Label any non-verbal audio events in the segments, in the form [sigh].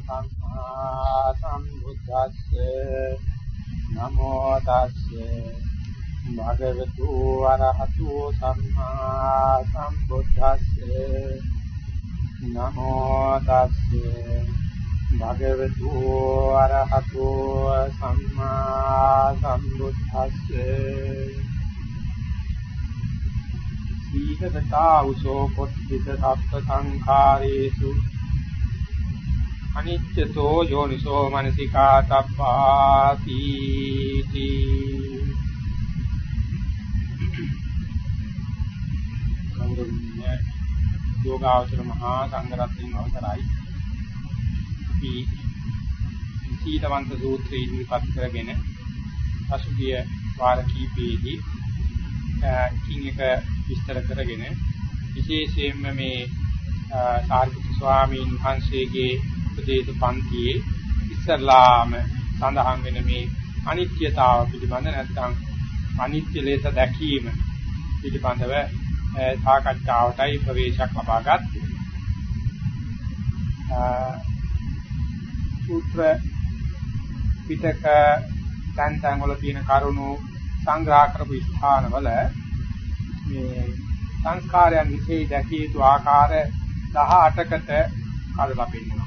සම්මා සම්බුද්දස්සේ නමෝ තස්සේ භගවතු වරහතු සම්මා සම්බුද්දස්සේ නමෝ තස්සේ භගවතු වරහතු සම්මා සම්බුද්දස්සේ සීලදතා උසෝ පොත්තිත සත්ත සංඛාරේසු අනිච්චතෝ යෝනිසෝ මනසිකා තබ්බාති කවුරුන්නේ යෝගාවචර මහා සංඝරත්නයන් අවසරයි. අපි සීලවන්ත සූත්‍රය ඉදිරිපත් කරගෙන පසුගිය වාර කීපයේදී එකින් එක විස්තර කරගෙන විශේෂයෙන්ම මේ සාරිපුත්‍ර ස්වාමීන් වහන්සේගේ උපදේශ පන්තියේ ඉස්සල්ලාම සඳහන් වෙන මේ අනිත්‍යතාව පිළිබඳ නැත්නම් අනිත්‍ය ලෙස දැකීම පිළිබඳව සාකච්ඡාවටයි ප්‍රවේශයක් ලබා ගත්තේ. සූත්‍ර පිටක තැන් තැන් වල තියෙන කරුණු සංග්‍රහ කරපු ස්ථානවල මේ සංස්කාරයන් විශේෂ දැකිය යුතු ආකාර 18කට කඩලා පෙන්නනවා.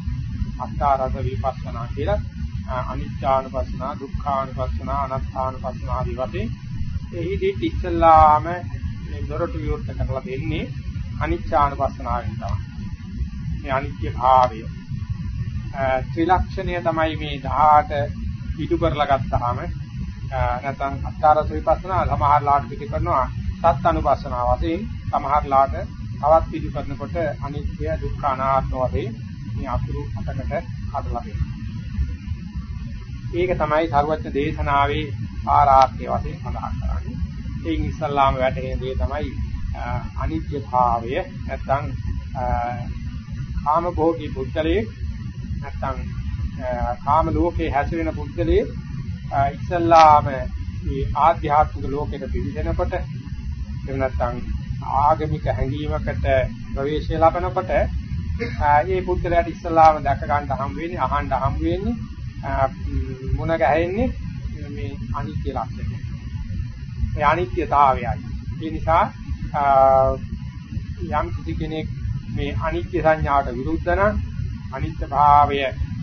අත්තාරස විපස්සනා කියලා අනිච්චානුපස්සනා, දුක්ඛානුපස්සනා, අනාත්මානුපස්සනා ආදී වශයෙන් එහිදී ඉස්සල්ලාම මේ දොරටු විවෘත කරලා දෙන්නේ අනිච්චානුපස්සනාවෙන් තමයි. මේ අනිත්‍ය භාවය. ත්‍රිලක්ෂණය තමයි මේ 18 ඉදු කරලා ගත්තාම නැත්නම් අත්තාරස විපස්සනා සමහරලාට පිට කරනවා සත් අනුපස්සනා වශයෙන් සමහරලාට තවත් පිටු කරනකොට අනිත්‍ය දුක්ඛ අනාත්ම වශයෙන් මේ අතුරු අටකට හදලා දෙනවා. ඒක තමයි සර්වඥ දේශනාවේ ආරාර්ථය වශයෙන් සඳහන් කරන්නේ. ඒකින් ඉස්සල්ලාම වැටහෙන දේ තමයි අනිත්‍ය භාවය නැත්නම් කාම භෝගී පුද්ගලයේ නැත්නම් කාම ලෝකේ හැසිරෙන පුද්ගලයේ ඉස්සල්ලාම මේ ආධ්‍යාත්මික ලෝකෙට පිවිසෙනකොට එහෙම නැත්නම් ආගමික හැඟීමකට ප්‍රවේශය ලබනකොට මේ පුද්ගලයාට ඉස්සලාම දැක ගන්න හම් වෙන්නේ අහන්න හම් වෙන්නේ මුණ ගැහෙන්නේ මේ අනිත්‍ය ලක්ෂණය. මේ අනිත්‍යතාවයයි. ඒ නිසා යම් කිසි කෙනෙක් මේ අනිත්‍ය සංඥාවට විරුද්ධ නම් අනිත්‍ය භාවය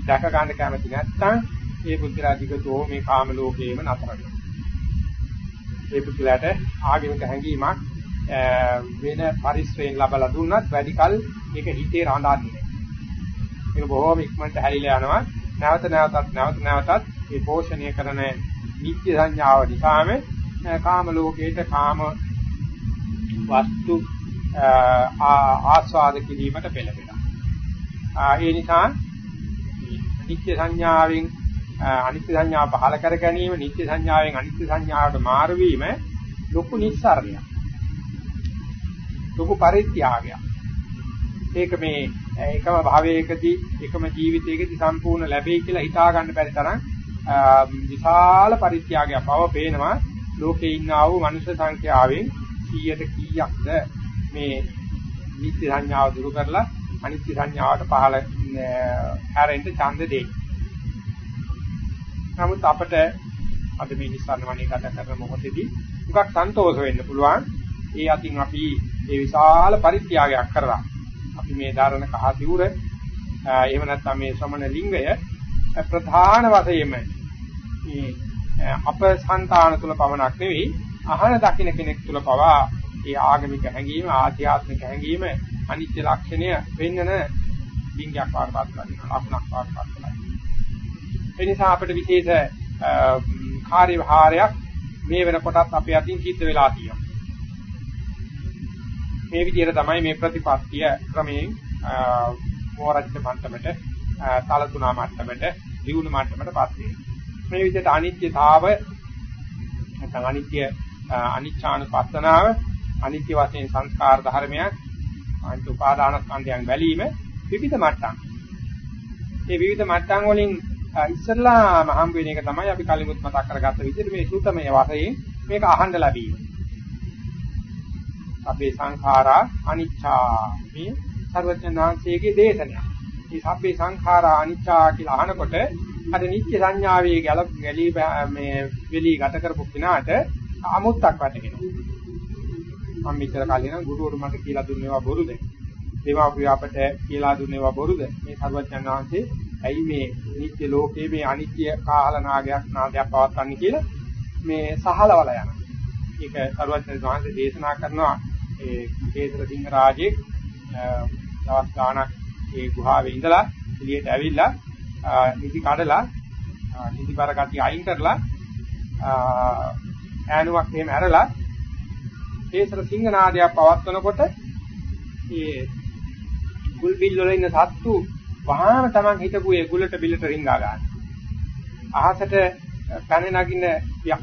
දැක ගන්න කැමති නැත්නම් ඒ පුද්ගලයා දිගටම මේ කාම ලෝකයේම නතර වෙනවා. ඒ පුද්ගලයාට ආගමික හැඟීමක් වෙන පරිශ්‍රයෙන් ලබලා දුන්නත් වැඩිකල් ඒක හිතේ රඳන්නේ නැහැ. ඒක බොහෝම ඉක්මනට හැලිලා යනවා. නැවත නැවතත් නැවත නැවතත් මේ පෝෂණය කරන නිත්‍ය සංඥාව නිසාම කාම ලෝකේට කාම වස්තු ආස්වාද කිරීමට පෙළඹෙනවා. ඒ නිසා නිත්‍ය සංඥාවෙන් අනිත්‍ය සංඥාව පහල කර ගැනීම නිත්‍ය සංඥාවෙන් අනිත්‍ය සංඥාවට මාරු වීම ලොකු නිස්සාරණයක්. ලොකු පරිත්‍යාගයක්. ඒක මේ එකම භාවයකදී එකම ජීවිතයකදී සම්පූර්ණ ලැබෙයි කියලා හිතා ගන්න බැරි තරම් විශාල පරිත්‍යාගයක් බව පේනවා. ලෝකේ ඉන්නා වූ මනුෂ්‍ය සංඛ්‍යාවෙන් 100ට කීයක්ද මේ නිත්‍ය සංඥාව දුරු කරලා අනිත්‍ය සංඥාවට පහල හැරෙන්න ඡන්ද දෙයි. නමුත් අපිට අද මේ නිස්සාරණ වණේ කතා කරන මොහොතේදී මුගක් සන්තෝෂ වෙන්න පුළුවන්. ඒ අතින් අපි මේ විශාල පරිත්‍යාගයක් කරලා අපි මේ ධාරණ කහ සිවුර එහෙම නැත්නම් මේ ශ්‍රමණ ලිංගය ප්‍රධාන වශයෙන්ම මේ අප సంతාන තුල පමණක් නෙවෙයි අහන දකින්න කෙනෙක් තුල පවා ඒ ආගමික හැඟීම ආධ්‍යාත්මික හැඟීම අනිත්‍ය ලක්ෂණය වෙන්නන ලිංගයක් වඩපත් කරනවා ලක්ෂණක් වඩපත් කරනවා ඒ නිසා අපිට විශේෂ කාර්යභාරයක් මේ වෙනකොටත් අපේ අතින් සිද්ධ වෙලා තියෙනවා. මේ විදිහට තමයි මේ ප්‍රතිපත්තිය ක්‍රමයෙන් මෝරච්ච මට්ටමට, තලතුණා මට්ටමට, දියුණු මට්ටමටපත් වෙන්නේ. මේ විදිහට අනිත්‍යතාව නැත්නම් අනිත්‍ය අනිච්ඡානුපස්සනාව අනිත්‍ය වශයෙන් සංස්කාර ධර්මයක් අනිත් උපාදාන ස්කන්ධයන් බැලීම විවිධ මට්ටම්. මේ විවිධ මට්ටම් වලින් ඉස්සල්ලාම හම් වෙන එක තමයි අපි කලිමුත් මතක් කරගත්ත විදිහට මේ සූතමය වශයෙන් මේක අහන්න ලැබීම. අපේ සංඛාරා අනිච්චා මේ සර්වඥාන්සේගේ දේශනය. මේ සබ්බේ සංඛාරා අනිච්චා කියලා අහනකොට අර නිත්‍ය සංඥාවේ ගැල ගැලී මේ වෙලී ගත කරපු කෙනාට අමුත්තක් වැටෙනවා. මම මෙච්චර කලින් නම් ගුරුවරු මට කියලා දුන්නේවා බොරුද? දේවාපිය අපට කියලා දුන්නේවා බොරුද? මේ සර්වඥාන් වහන්සේ ඇයි මේ නිත්‍ය ලෝකයේ මේ අනිත්‍ය කාල නාගයක් නාදයක් පවත්වන්නේ කියලා මේ සහලවල යනවා. ඒක සර්වඥාන් වහන්සේ දේශනා කරනවා ඒ කේසර සිංහ රාජේ දවස් ගාණක් ඒ ගුහාවේ ඉඳලා එළියට ඇවිල්ලා නිදි කඩලා නිදිබර කටි අයින් කරලා ඈනුවක් එහෙම ඇරලා කේසර සිංහ නාදයක් පවත්වනකොට ඒ ගුල් බිල් වල ඉන්න සත්තු වහාම Taman හිටපු ඒ ගුලට බිලට රිංගා ගන්න. අහසට පැන නගින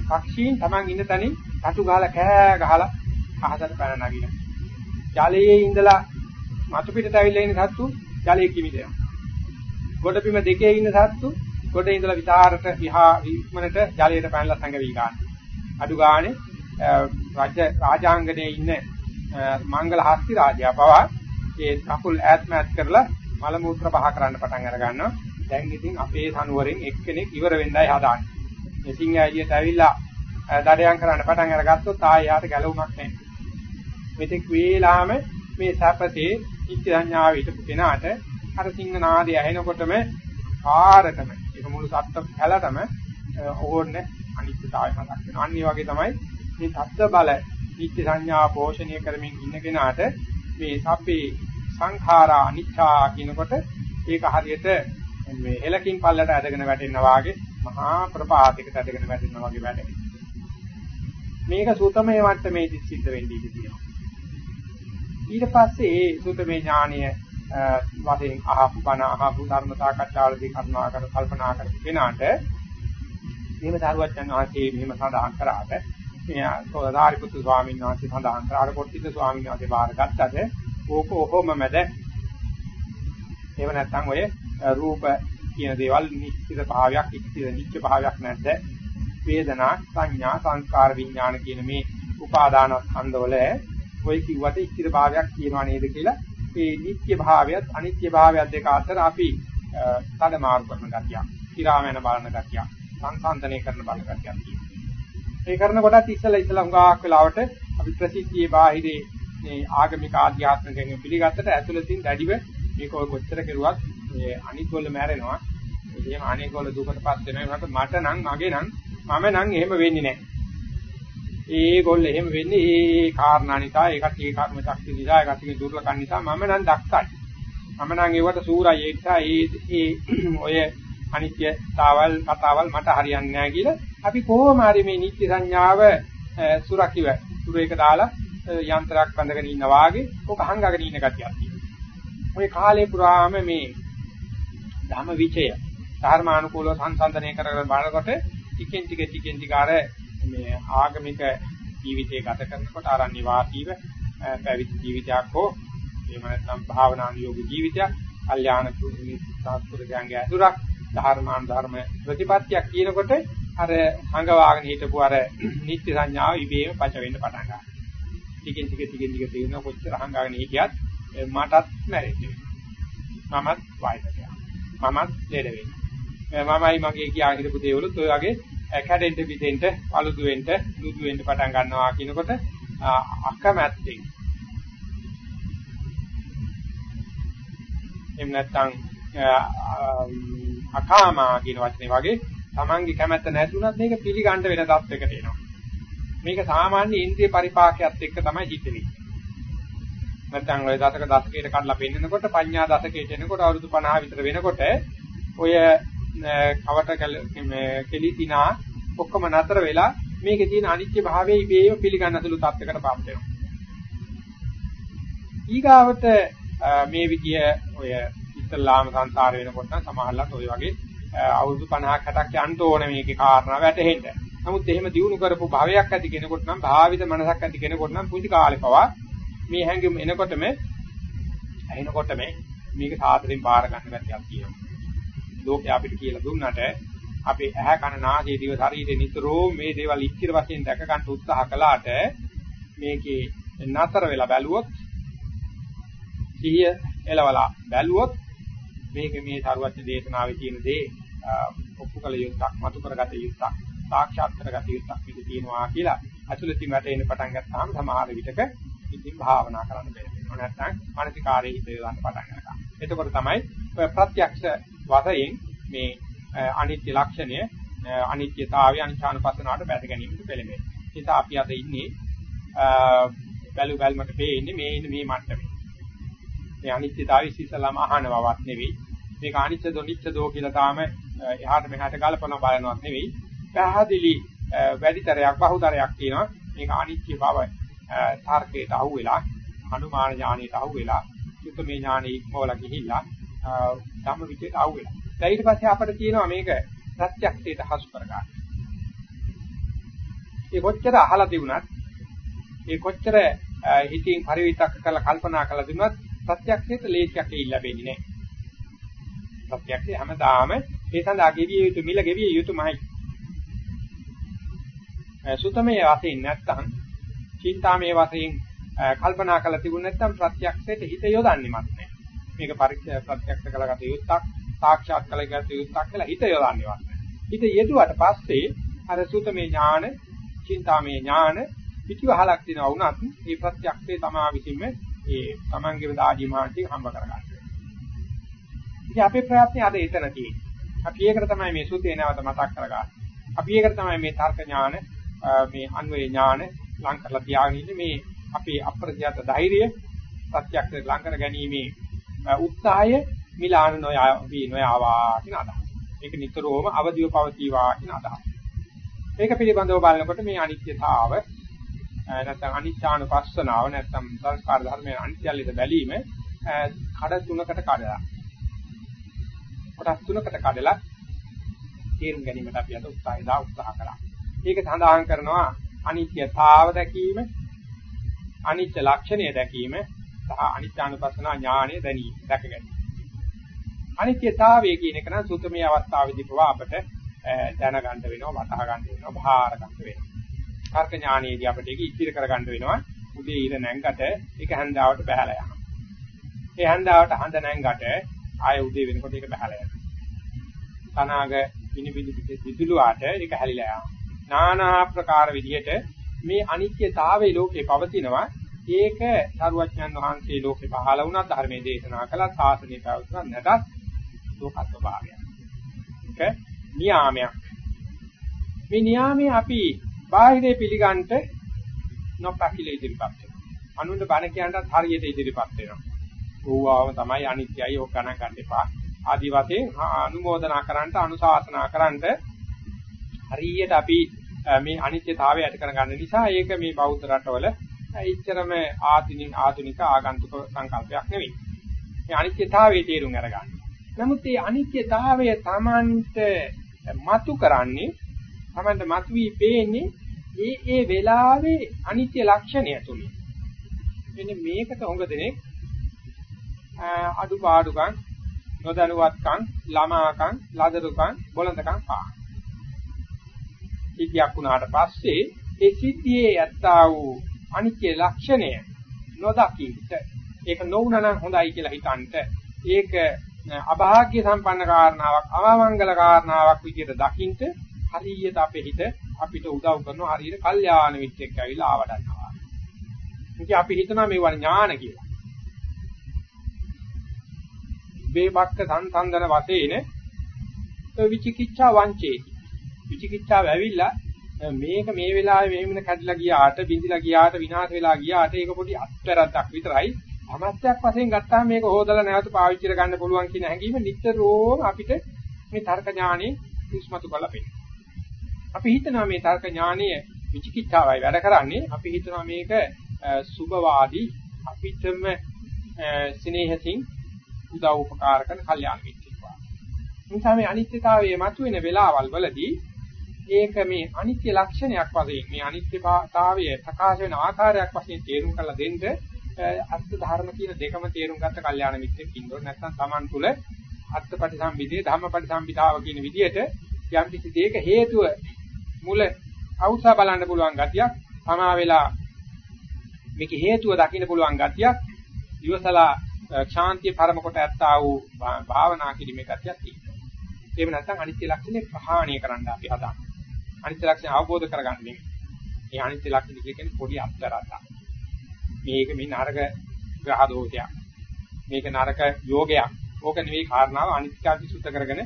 පක්ෂීන් Taman ඉන්න තැනින් කටු ගහලා කෑ ගහලා අහසට පැන නගින. ජලයේ ඉඳලා මතු පිටට ඇවිල්ලා ඉන්න සත්තු ජලයේ කිමිදෙනවා. ගොඩබිම දෙකේ ඉන්න සත්තු ගොඩ ඉඳලා විතාරට විහා වික්මනට ජලයට පැනලා සංගවි ගන්න. අඩු ගානේ රාජ රාජාංගනේ ඉන්න මංගල හස්ති රාජයා පවා ඒ කකුල් ඈත් මෑත් කරලා මල මූත්‍ර පහ කරන්න පටන් අර ගන්නවා. දැන් ඉතින් අපේ සනුවරෙන් එක්කෙනෙක් ඉවර වෙන්නයි හදාන්නේ. මේ සිංහයා එළියට ඇවිල්ලා දඩයන් කරන්න පටන් අරගත්තොත් ආයෙ යාට ගැලවුමක් නැහැ. මෙතෙක් වේලාම මේ සැපතේ ඉච්ඡ සංඥාව හිටපු කෙනාට අර සිංහ නාදය ඇහෙනකොටම කාරටම ඒක මුළු සත්ත්ව පැලටම ඕන්නේ අනිත්‍යතාවය මතක් වෙනවා. අන්න වගේ තමයි මේ තත්ත්ව බල නිත්‍ය සංඥා පෝෂණය කරමින් ඉන්න කෙනාට මේ සබ්බේ සංඛාරා අනිච්චා කියනකොට ඒක හරියට මේ එලකින් පල්ලට ඇදගෙන වැටෙනවා වගේ මහා ප්‍රපාතයකට ඇදගෙන වැටෙනවා වගේ වැටෙනවා. මේක සූතමේ මට්ටමේදී සිද්ධ වෙන්නේ ඉතිතියි. ඊට පස්සේ ඒ සූතමේ ඥානීය වශයෙන් අහපු බණ අහපු ධර්ම සාකච්ඡාවලදී කරුණා කර කල්පනා කර කෙනාට මෙහෙම සාරවත්යන් වහන්සේ මෙහෙම සඳහන් කරාට මේ සෝදාරිපුත්තු ස්වාමීන් වහන්සේ සඳහන් කරාට කොට්ටිත ස්වාමීන් වහන්සේ බාරගත්තද ඕක ඔහොමමද එහෙම නැත්නම් ඔය රූප කියන දේවල් නිශ්චිත භාවයක් ඉක්තිර නිච්ච භාවයක් නැද්ද? වේදනා සංඥා සංස්කාර විඥාන කියන මේ උපාදාන ස්කන්ධවල ඔය කිව්වට ඉස්තිර භාවයක් කියනවා නේද කියලා මේ නිත්‍ය භාවයත් අනිත්‍ය භාවයත් දෙක අතර අපි තද මාරු කරන ගතිය, ඉරාමන බලන ගතිය, සංසන්දනය කරන බලන ගතියක් තියෙනවා. ඒ කරන කොටත් ඉස්සලා ඉස්සලා හුඟක් වෙලාවට අපි ප්‍රසිද්ධියේ බාහිරේ මේ ආගමික ආධ්‍යාත්මිකයෙන් පිළිගත්තට ඇතුළතින් දැඩිව මේක ඔය කොච්චර කෙරුවත් මේ අනිත්වල මැරෙනවා. එහෙම අනේකවල දුකටපත් වෙනවා. මට නම් මගේ නම් මම නම් එහෙම වෙන්නේ නැහැ. ඒගොල්ලෝ එහෙම වෙන්නේ ඒ කාරණා නිසා ඒකට ඒ කර්ම ශක්තිය නිසා ඒකට ඒ දුර්ලකම් නිසා මම නම් දක්කයි. මම නම් ඒවට සූරයි ඒ නිසා ඒ ඒ [clears throat] ඔය අනිත්‍යතාවල් කතාවල් මට හරියන්නේ නැහැ කියලා අපි කොහොම හරි මේ නිත්‍ය සංඥාව සුරකිව සුරේක දාලා යන්ත්‍රයක් බඳගෙන ඉන්නා වාගේ ඔක හංගගෙන ඉන්න ගතියක් තියෙනවා. ඔය කාලේ පුරාම මේ ධම විචය ධර්මානුකූලව සංසන්දනය කරගෙන බලනකොට ටිකෙන් ටික ටිකෙන් ටික අර මේ ආගමික ජීවිතය ගත කරනකොට ආරණ්‍ය වාසීව පැවිදි ජීවිතයක් හෝ එහෙම නැත්නම් භාවනානුයෝග ජීවිතයක්, කල්යාණ සංස්කෘතියන්ගේ ඇසුරක්, ධර්මාන් ධර්ම ප්‍රතිපත්තියක් කියනකොට අර හංගවාගෙන හිටපු අර නිත්‍ය සංඥාව ඉබේම පච වෙන්න පටන් ගන්නවා. ටිකෙන් ටික ටිකෙන් ටික තේරෙන කොච්චර හංගාගෙන හිටියත් මටත් මැරෙන්නේ. මමත් වයසට යනවා. මමත් ලෙඩ වෙනවා. මමයි මගේ කියා හිටපු දේවලුත් ඔය වගේ කැඩෙන්න පිටෙන්න අලුදු වෙන්න දුදු වෙන්න පටන් ගන්නවා කියනකොට අකමැත්තෙන් එහෙම නැත්නම් අකාමා කියන වචනේ වගේ Tamange කැමැත්ත නැතුණත් මේක පිළිගන්න වෙන තත්යකට එනවා. මේක සාමාන්‍ය ඉන්ද්‍රිය පරිපාකයක් එක්ක තමයි සිද්ධ වෙන්නේ. නැත්නම් ඔය දශක දශකයට කඩලා පෙන්නකොට පඤ්ඤා දශකයට එනකොට අවුරුදු 50 විතර වෙනකොට ඔය කවට කෙලිතිනා ඔක්කොම නතර වෙලා මේකේ තියෙන අනිත්‍ය භාවයේ ඉබේම පිළිගන්න සුළු තත්යකටපත් වෙනවා. ඊගාවට මේ විදිය ඔය ඉස්ලාම සංසාර වෙනකොට නම් සමහරවිට ඔය වගේ අවුරුදු 50ක් 60ක් යන්න ඕනේ මේකේ කාරණා වැටහෙන්න. නමුත් එහෙම දිනු කරපු භාවයක් ඇති කෙනෙකුට නම් භාවිත මනසක් ඇති කෙනෙකුට නම් පුංචි කාලේ පවා මේ හැඟීම් එනකොටම ඇහෙනකොටම මේක සාදරයෙන් බාර ගන්න ගැතියක් තියෙනවා. ලෝකේ අපිට කියලා දුන්නට අපේ ඇහැ කන නාසය දිව ශරීරේ නිතරම මේ දේවල් ඉච්ඡිත වශයෙන් දැක ගන්න උත්සාහ කළාට මේකේ නතර වෙලා බැලුවොත් සිහිය එලවලා බැලුවොත් මේක මේ සරුවච්ච දේශනාවේ තියෙන දේ ඔප්පු කළ යුත්තක්, මතු කරගත යුත්තක්, සාක්ෂාත් කරගත යුත්තක් මේක තියෙනවා කියලා අතුලතින් වැටෙන්න පටන් ගත්තාම සමහර විටක ඉතින් භාවනා කරන්න බැහැ. නැත්නම් මානසිකාරයේ හිත යොදන්න පටන් ගන්නවා. එතකොට තමයි ප්‍රත්‍යක්ෂ වශයෙන් මේ අනිත්‍ය ලක්ෂණය අනිත්‍යතාවය අනිච්ඡානුපස්සනාවට බැස ගැනීමට පෙළඹෙන්නේ. ඒ නිසා අපි අද ඉන්නේ බැලු බැලමට පේන්නේ මේ ඉන්නේ මේ මට්ටමේ. මේ අනිත්‍යතාවය ඉස්සෙල්ලාම අහනවවත් නෙවෙයි. මේක අනිත්‍ය දොනිච්ච දෝ කියලා තාම එහාට මෙහාට ගලපන බලනවත් නෙවෙයි. පැහැදිලි වැඩිතරයක් බහුතරයක් තියෙනවා. මේක අනිත්‍ය බව තර්කයට අහුවෙලා, අනුමාන ඥානයට අහුවෙලා, සුතමේ ඥානෙ ඉක්මවලා ගිහිල්ලා ධම්ම විචේත අහුවෙලා. ඊට පස්සේ අපිට තියෙනවා මේක ප්‍රත්‍යක්ෂයට හසු කරගන්න. ඒ කොච්චර අහලා තිබුණත් ඒ කොච්චර හිතින් පරිවිතක් කරලා කල්පනා කරලා තිබුණත් ප්‍රත්‍යක්ෂයට ලේසියක් ඒ ලැබෙන්නේ නැහැ. ප්‍රත්‍යක්ෂය හැමදාම ඒ සඳහා ගෙවිය යුතු මිල ගෙවිය යුතුමයි. සුතමයේ වශයෙන් නැත්තම් චින්තාමයේ වශයෙන් කල්පනා කරලා තිබුණ නැත්තම් ප්‍රත්‍යක්ෂයට හිත යොදන්නේවත් නැහැ. මේක පරීක්ෂා ප්‍රත්‍යක්ෂ කළගත යුත්තක් සාක්ෂාත් කළගත යුත්තක් කියලා හිත යොදන්නේවත් නැහැ. හිත යෙදුවට පස්සේ අර සුතමේ ඥාන, චින්තාමේ ඥාන පිටිවහලක් දෙනවා වුණත් මේ ප්‍රත්‍යක්ෂේ තමා විසින්ම ඒ තමන්ගේම දාජි මාර්ගයෙන් හම්බ කරගන්න. ඉතින් අපේ ප්‍රයත්නේ අද එතන තියෙන්නේ. අපි ඒකට තමයි මේ සුතේ නැවත මතක් කරගන්නේ. අපි ඒකට තමයි මේ තර්ක ඥාන, මේ අන්වේ ඥාන ලං කරලා තියාගෙන ඉන්නේ මේ අපේ අප්‍රත්‍යත ධෛර්යය ප්‍රත්‍යක්ෂ ලං කර ගැනීමේ උත්සාහය මිලාන නොයා නොයාවා කියන අදහස. ඒක නිතරම අවදිව පවතිවා කියන අදහස. ඒක පිළිබඳව බලනකොට මේ අනිත්‍යතාව නැත්නම් අනිත්‍යානුපස්සනාව නැත්නම් සංස්කාර ධර්මයේ අනිත්‍ය ලෙස බැලීම කඩ තුනකට කඩලා කොටස් තුනකට කඩලා තේරුම් ගැනීමට අපි අද උත්සාහය දා උත්සාහ කරා. ඒක සඳහන් කරනවා අනිත්‍යතාව දැකීම, අනිත්‍ය ලක්ෂණය දැකීම සහ අනිත්‍යානුපස්සනා ඥානය දැනීම දැක ගැනීම. අනිත්‍යතාවය කියන එක නම් සුතමේ අවස්ථාවේදී පවා අපට දැනගන්න වෙනවා, වටහා ගන්න වෙනවා, භාර ගන්න වෙනවා. තර්ක ඥානයේදී අපිට ඒක ඉතිර කරගන්න වෙනවා. උදේ ඉර නැංගට ඒක හැන්දාවට බහැලා යනවා. ඒ හැන්දාවට හඳ නැංගට ආය උදේ වෙනකොට ඒක බහැලා යනවා. තනාග විනිවිදි විදුලුවාට ඒක හැලිලා යනවා. নানা ආකාර විදිහට මේ අනිත්‍යතාවයේ ලෝකේ පවතිනවා. ඒක සරුවච්චන් වහන්සේ ලෝකේ පහළ වුණා ධර්මයේ දේශනා කළා සාසනය පැවතුණා නැතත් ලෝකත්ව භාවයක්. ඒක නියාමයක්. මේ නියාමයේ අපි බාහිරේ පිළිගන්නට නොපැකිල ඉදිරිපත් වෙනවා. අනුන්ට බණ කියනටත් හරියට ඉදිරිපත් වෙනවා. ඕවාම තමයි අනිත්‍යයි ඔක් ගණන් ගන්න එපා. ආදි වශයෙන් අනුමෝදනා කරන්නට අනුශාසනා කරන්නට හරියට අපි මේ අනිත්‍යතාවය ඇති කරගන්න නිසා ඒක මේ බෞද්ධ රටවල ඉච්චරම ආධුනික ආධුනික ආගන්තුක සංකල්පයක් නෙවෙයි. මේ අනිත්‍යතාවයේ තේරුම් අරගන්න. නමුත් මේ අනිත්‍යතාවය Tamanට මතු කරන්නේ Tamanට මතුවී පේන්නේ ඒ ඒ වෙලාවේ අනිත්‍ය ලක්ෂණය තුලින්. මෙන්න මේකට හොඟ දෙනෙක් අඩුපාඩුකම් නොදැනුවත්කම් ළමාකම් ලදරුකම් බොළඳකම් පා. සිද්ධියක් වුණාට පස්සේ ඒ සිද්ධියේ යත්තා වූ අනිත්‍ය ලක්ෂණය නොදකින්ට ඒක නොවුනනම් හොඳයි කියලා හිතන්ට ඒක අභාග්‍ය සම්පන්න කාරණාවක් අවමංගල කාරණාවක් විදිහට දකින්ට හරියට අපේ හිත අපිට උදව් කරනවා හරියට කල්යාණ මිත්‍රෙක් ඇවිල්ලා ආවඩන්නවා. ඉතින් අපි හිතනවා මේවා ඥාන කියලා. බේබක්ක සංසන්දන වශයෙන් විචිකිච්ඡා වංචේති. විචිකිච්ඡාව ඇවිල්ලා මේක මේ වෙලාවේ මේ වෙන කැඩලා ගියාට බිඳිලා ගියාට විනාශ වෙලා ගියාට ඒක පොඩි අත්තරක් විතරයි. අමත්‍යක් වශයෙන් ගත්තාම මේක හොදලා නැවත පාවිච්චි කර ගන්න පුළුවන් කියන හැඟීම නිතරම අපිට මේ තර්ක ඥානෙ ඉස්මතු කරලා පෙන්නනවා. අපි හිතනවා මේ තර්ක ඥානීය විචිකිච්ඡාවයි වැඩ කරන්නේ. අපි හිතනවා මේක සුභවාදී අපිටම ස්නේහසින් උදව් උපකාර කරන කල්යාණ මිත්‍රෙක් වගේ. නිසා මේ අනිත්‍යතාවයේ මතුවෙන වෙලාවල් වලදී ඒක මේ අනිත්‍ය ලක්ෂණයක් වශයෙන් මේ අනිත්‍යතාවය ප්‍රකාශ වෙන ආකාරයක් වශයෙන් තේරුම් කරලා දෙන්න අර්ථ ධර්ම කියන දෙකම තේරුම් ගත්ත කල්යාණ මිත්‍රෙක් ඉන්නෝ නැත්නම් Taman තුල අර්ථපටි සම්විදේ ධම්මපටි සම්විදාව කියන විදිහට යම් කිසි දෙයක හේතුව මුල අවුසා බලන්න පුළුවන් ගතියක් තමා වෙලා මේකේ හේතුව දකින්න පුළුවන් ගතියක් ඉවසලා ශාන්තිය පරම කොට ඇත්තා වූ භාවනා කිරීමේ ගතියක් තියෙනවා. එහෙම නැත්නම් අනිත්‍ය ලක්ෂණය ප්‍රහාණය කරන්න අපි හදන්නේ. අනිත්‍ය ලක්ෂණය අවබෝධ කරගන්න නෙමෙයි. මේ අනිත්‍ය ලක්ෂණ කියන්නේ පොඩි අත්තරක්. මේක මේ නරක ග්‍රහ දෝෂයක්. මේක නරක යෝගයක්. ඕක නෙවෙයි කාරණාව අනිත්‍යකී සුද්ධ කරගෙන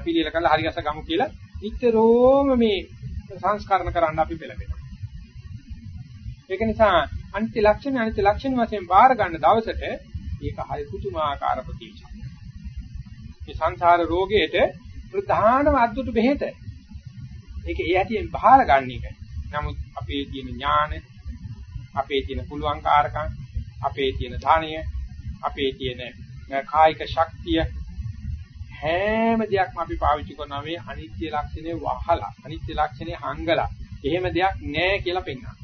පිළිල කරලා හරියස ගමු කියලා නිතරම මේ සංස්කරණ කරන්න අපි පෙළඹෙනවා. ඒක නිසා අනිත්‍ය ලක්ෂණ අනිත්‍ය ලක්ෂණ වශයෙන් බාර ගන්න දවසට ඒක හරි පුදුමාකාර ප්‍රතිචාර. මේ සංසාර රෝගයට ප්‍රධානම අද්දුට බෙහෙත. ඒක ඒ ඇතියෙන් බහාර ගන්න එක. නමුත් අපේ තියෙන ඥාන, අපේ තියෙන පුළුවන්කාරකම්, අපේ තියෙන ධානය, අපේ තියෙන කායික ශක්තිය හැම දෙයක්ම අපි පාවිච්චි කරනවා මේ අනිත්‍ය ලක්ෂණය වහලා, අනිත්‍ය ලක්ෂණය හංගලා. එහෙම දෙයක් නැහැ කියලා පෙන්නනවා.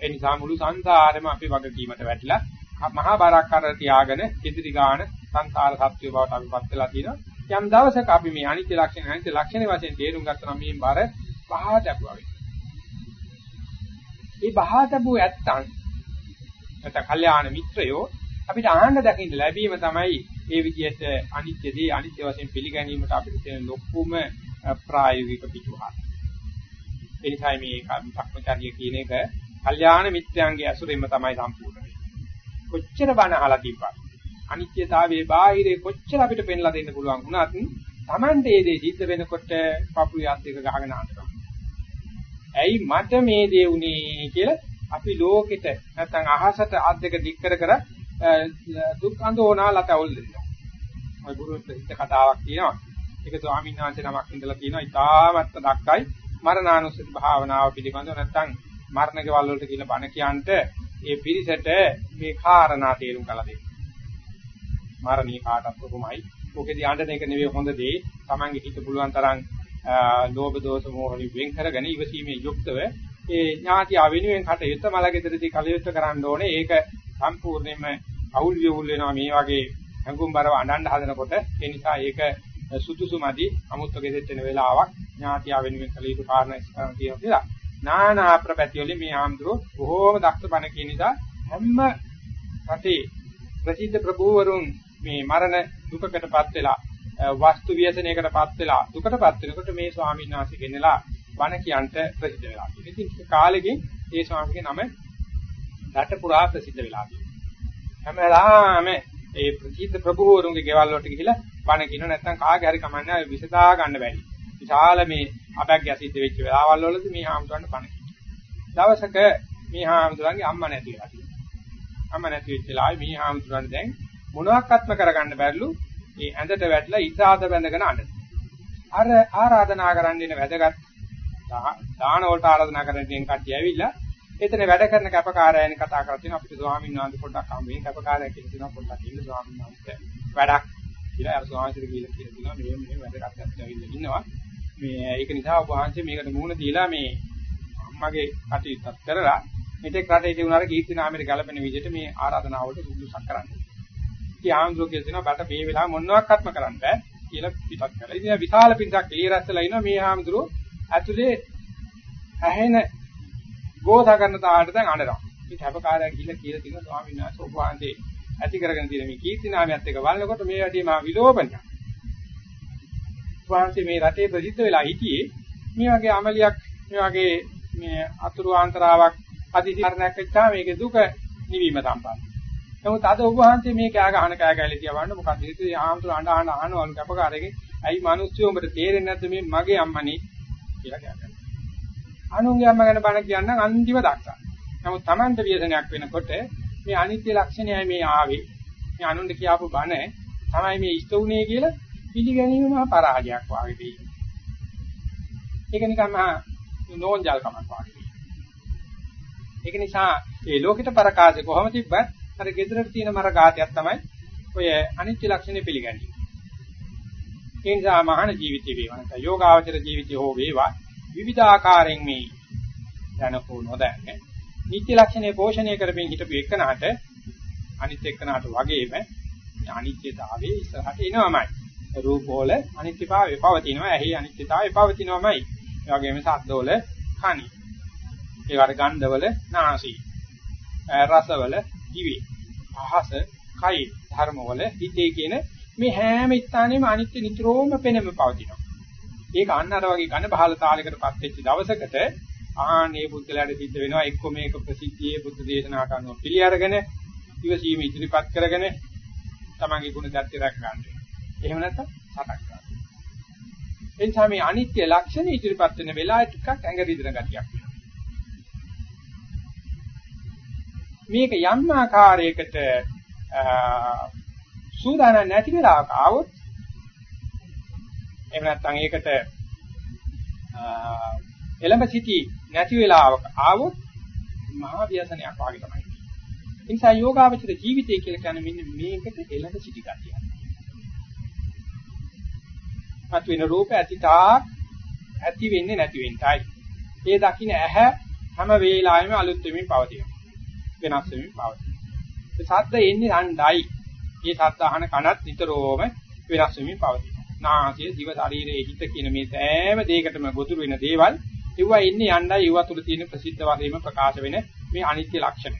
ඒ නිසා මුළු සංසාරෙම අපි වගකීමට වැටිලා මහා බරක් අර තියාගෙන ඉදිරි ගාන සංසාර සත්‍ය බවට අපිපත් වෙලා තියෙනවා. යම් දවසක අපි මේ අනිත්‍ය ලක්ෂණ අනිත්‍ය ලක්ෂණ වශයෙන් තේරුම් ගත්තා නම් මේ බර පහා දැකුවා වෙයි. මේ පහා දැබුව ඇත්තන් නැත්නම් කල්යාණ මිත්‍රයෝ අපිට ආහන්න දකින්න ලැබීම තමයි මේ විදිහට අනිත්‍යදී අනිත්‍ය වශයෙන් පිළිගැනීමට අපිට තියෙන ලොකුම ප්‍රායෝගික පිටුහක්. ඒ නිසා මේ භක්මචර්ය කියන එක කල්යාණ මිත්‍රයන්ගේ ඇසුරෙන්ම තමයි සම්පූර්ණ වෙන්නේ. කොච්චර බණ අහලා තිබ්බත් අනිත්‍යතාවයේ බාහිරේ කොච්චර අපිට පෙන්ලා දෙන්න පුළුවන් වුණත් Tamante මේ දේ සිද්ධ වෙනකොට පපුවේ අත් දෙක ගහගෙන අඬනවා. ඇයි මට මේ දේ උනේ කියලා අපි ලෝකෙට නැත්නම් අහසට අත් දෙක දික් කර කර දුක් අඳෝනාලට අවුල් දෙනවා. ඔය ගුරු ප්‍රසිද්ධ කතාවක් තියෙනවා. ඒක ස්වාමීන් වහන්සේ නමක් ඉඳලා තියෙනවා. ඉතාමත් දක්කයි මරණානුස්සති භාවනාව පිළිබඳව නැත්නම් මරණ ගෙවල් වලට කියලා බණ කියන්ට ඒ පිරිසට මේ කාරණා තේරුම් කරලා දෙන්න. මරණී කාටත් කොහොමයි. ඔකේදී අඬන එක නෙවෙයි හොඳ දේ. Tamange හිත පුළුවන් තරම් ලෝභ දෝෂ මෝහ වෙන් කරගෙන ඉවසීමේ යුක්තව ඒ ඥාති ආවෙනුවෙන් කටයුත්ත මලගෙදරදී කලයුත්ත කරන්න ඕනේ. ඒක සම්පූර්ණයෙන්ම අවුල් වියුල් වෙනවා මේ වගේ හඟුම්බරව අඬන්න හදනකොට. ඒ නිසා ඒක සුදුසුමදි අමුත්ව ගෙදෙට වෙන වෙලාවක් ඥාති ආවෙනුවෙන් කල යුතු කාරණා ඉස්සරහ තියෙනවා කියලා. නානා ප්‍රපැති වලින් මේ ආම්ද්‍රෝ බොහෝම දක්ෂ බණ කියන නිසා හැම රටේ ප්‍රසිද්ධ ප්‍රභූවරුන් මේ මරණ දුකකටපත් වෙලා වස්තු ව්‍යසනයකටපත් වෙලා දුකටපත් වෙනකොට මේ ස්වාමීන් වහන්සේ ගෙනලා බණ කියන්ට ප්‍රසිද්ධ වෙලා තියෙනවා. ඉතින් කාලෙකින් ඒ ස්වාමීන්ගේ නම රට පුරා ප්‍රසිද්ධ වෙලා තියෙනවා. හැමදාම ඒ ප්‍රසිද්ධ ප්‍රභූවරුන්ගේ ගෙවල් වලට ගිහිලා බණ කියන නැත්නම් කාගේ හරි කමන්නේ විසදා ගන්න බැරි. විශාල මේ අබැග්ය සිද්ධ වෙච්ච වෙලාවල් වලදී මේ හාමුදුරන්ට බණ දවසක මේ හාමුදුරන්ගේ අම්මා නැති වෙලා තියෙනවා. අම්මා නැති වෙච්ච වෙලාවේ මේ හාමුදුරන් දැන් මොනවාක්වත්ම කරගන්න බැරිලු? ඒ ඇඳට වැටලා ඉසాత බැඳගෙන අඬන. අර ආරාධනා කරන්න ඉන්න වැදගත් දාන වලට ආරාධනා කරන්න ඉන්න කට්ටිය ඇවිල්ලා එතන වැඩ කරන කැපකාරයන් කතා කරලා තියෙනවා. අපිට ස්වාමීන් වහන්සේ පොඩ්ඩක් හම් වෙන කැපකාරයෙක් කියලා තියෙනවා පොඩ්ඩක් ඉන්න ස්වාමීන් වහන්සේ වැඩක් කියලා. අර ස්වාමීන් වහන්සේ කියලා කියනවා. මේ මේ වැඩ කට්ටියක් ඇවිල්ලා ඉන්නවා. මේ ඒක නිසා ඔබ වහන්සේ මේකට මුහුණ දීලා මේ අම්මගේ කටයුත්තක් කරලා මෙතෙක් රටේ තිබුණාර කීර්ති නාමයට ගැලපෙන විදිහට මේ ආරාධනාවට සුදුසුසක් කරන්න. ඉතින් ආන්දරෝ කියනවා බට මේ වෙලාව මොනවාක්වත්ම කරන්න බෑ කියලා පිටත් කළා. ඉතින් විශාල පිටක් එළියරස්සලා ඉනවා මේ ආන්දරෝ ඇතුලේ ඇහෙන ගෝසා කරන තාලට දැන් අඬනවා. මේ තපකාරයා ගිහිල්ලා කියලා තියෙනවා ස්වාමීන් වහන්සේ ඔබ වහන්සේ ඇති කරගෙන තියෙන මේ කීර්ති නාමයත් එක්ක බලනකොට මේ වැඩි මා විලෝපණයක්. වහන්සේ මේ රටේ ප්‍රසිද්ධ වෙලා හිටියේ මේ වගේ අමලියක් මේ වගේ මේ අතුරු ආන්තරාවක් අධිධාරණයක් වෙච්චා මේකේ දුක නිවීම සම්පන්න. නමුත් අද ඔබ වහන්සේ මේ කෑ ගහන කෑ ගැලේ තියා බලන්න මොකද හේතුව ආම්තුරු අඬ අඬ අහනවලු කැපකාරයෙක් ඇයි මිනිස්සු උඹට තේරෙන්නේ නැද්ද මේ මගේ අම්මනේ කියලා කියනවා. අනුන්ගේ අම්ම ගැන බණ කියන්න අන්තිම දක්ෂා. නමුත් Tamante ව්‍යසනයක් වෙනකොට මේ අනිත්‍ය ලක්ෂණයයි මේ ආවේ. මේ අනුන්ට කියාපු බණ තමයි මේ ඉෂ්ට උනේ කියලා පිළිගැනීම මහා පරාජයක් වාගේ තියෙනවා. ඒක නිකන් මහා නෝන්ජල්කමක් වාගේ. ඒක නිසා මේ ලෝකිත ප්‍රකාශය කොහොම තිබ්බත් අර gedරට තියෙන මර ගාතයක් තමයි ඔය අනිත්‍ය ලක්ෂණය පිළිගන්නේ. ඒ නිසා මහාන ජීවිතය වේවා නැත්නම් යෝගාවචර ජීවිතය හෝ වේවා විවිධ ආකාරයෙන් මේ දැනකෝ නොදැන්නේ නිත්‍ය ලක්ෂණය පෝෂණය කරමින් හිටපු එකනට අනිත් එක්කනට වගේම අනිත්‍යතාවයේ ඉස්සරහට එනවමයි. රූපවල අනිත්‍යභාවය පවතිනවා. ඇහි අනිත්‍යතාවය පවතිනවමයි. ඒ වගේම ශබ්දවල කනි. ඒ වගේ ගන්ධවල නාසී. රසවල දිවේ. අහස කයි ධර්මවල හිතේ කියන මේ හැම ස්ථානෙම අනිත්‍ය නිතරම පෙනෙම පවතිනවා. ඒක අන්න අර වගේ ඝන බහල තාලයකටපත් වෙච්ච දවසකට ආනේ බුද්ධලයට සිද්ධ වෙනවා එක්ක මේක ප්‍රසිද්ධියේ බුද්ධ දේශනාවට අනුව පිළි අරගෙන ඉවසීම ඉදිරිපත් කරගෙන තමන්ගේ ගුණ ධර්ම රැක ගන්න. එහෙම නැත්නම් සටක් ගන්න. එනිසා මේ අනිත්‍ය ලක්ෂණ ඉදිරිපත් වෙන වෙලාවේ ටිකක් ඇඟ රිදෙන ගතියක් මේක යම් ආකාරයකට සූදානම් නැති වෙලාවක ආවොත් එහෙම නැත්නම් ඒකට එළඹ සිටි නැති වෙලාවක ආවොත් මහා ව්‍යසනයක් වගේ තමයි. ඒ නිසා යෝගාවචර ජීවිතය කියලා කියන්නේ මෙන්න මේකට එළඹ සිටි ගතිය. මත වෙන රූප ඇතිතාක් ඇති වෙන්නේ නැති වෙන්නයි. ඒ දකින්න ඇහැ හැම වෙලාවෙම අලුත් වෙමින් පවතිනවා. වෙනස් වෙමින් පවතිනවා. ඒ ශබ්ද එන්නේ ඡණ්ඩයි. මේ ශබ්ද අහන කනත් නිතරම වෙනස් වෙමින් පවතිනවා. නාසය, දිව, ශරීරයේ හිත කියන මේ සෑම දෙයකටම ගොදුරු වෙන දේවල් ඒවා ඉන්නේ යණ්ඩයි ඒවා තුල තියෙන ප්‍රසිද්ධ වශයෙන්ම ප්‍රකාශ වෙන මේ අනිත්‍ය ලක්ෂණය.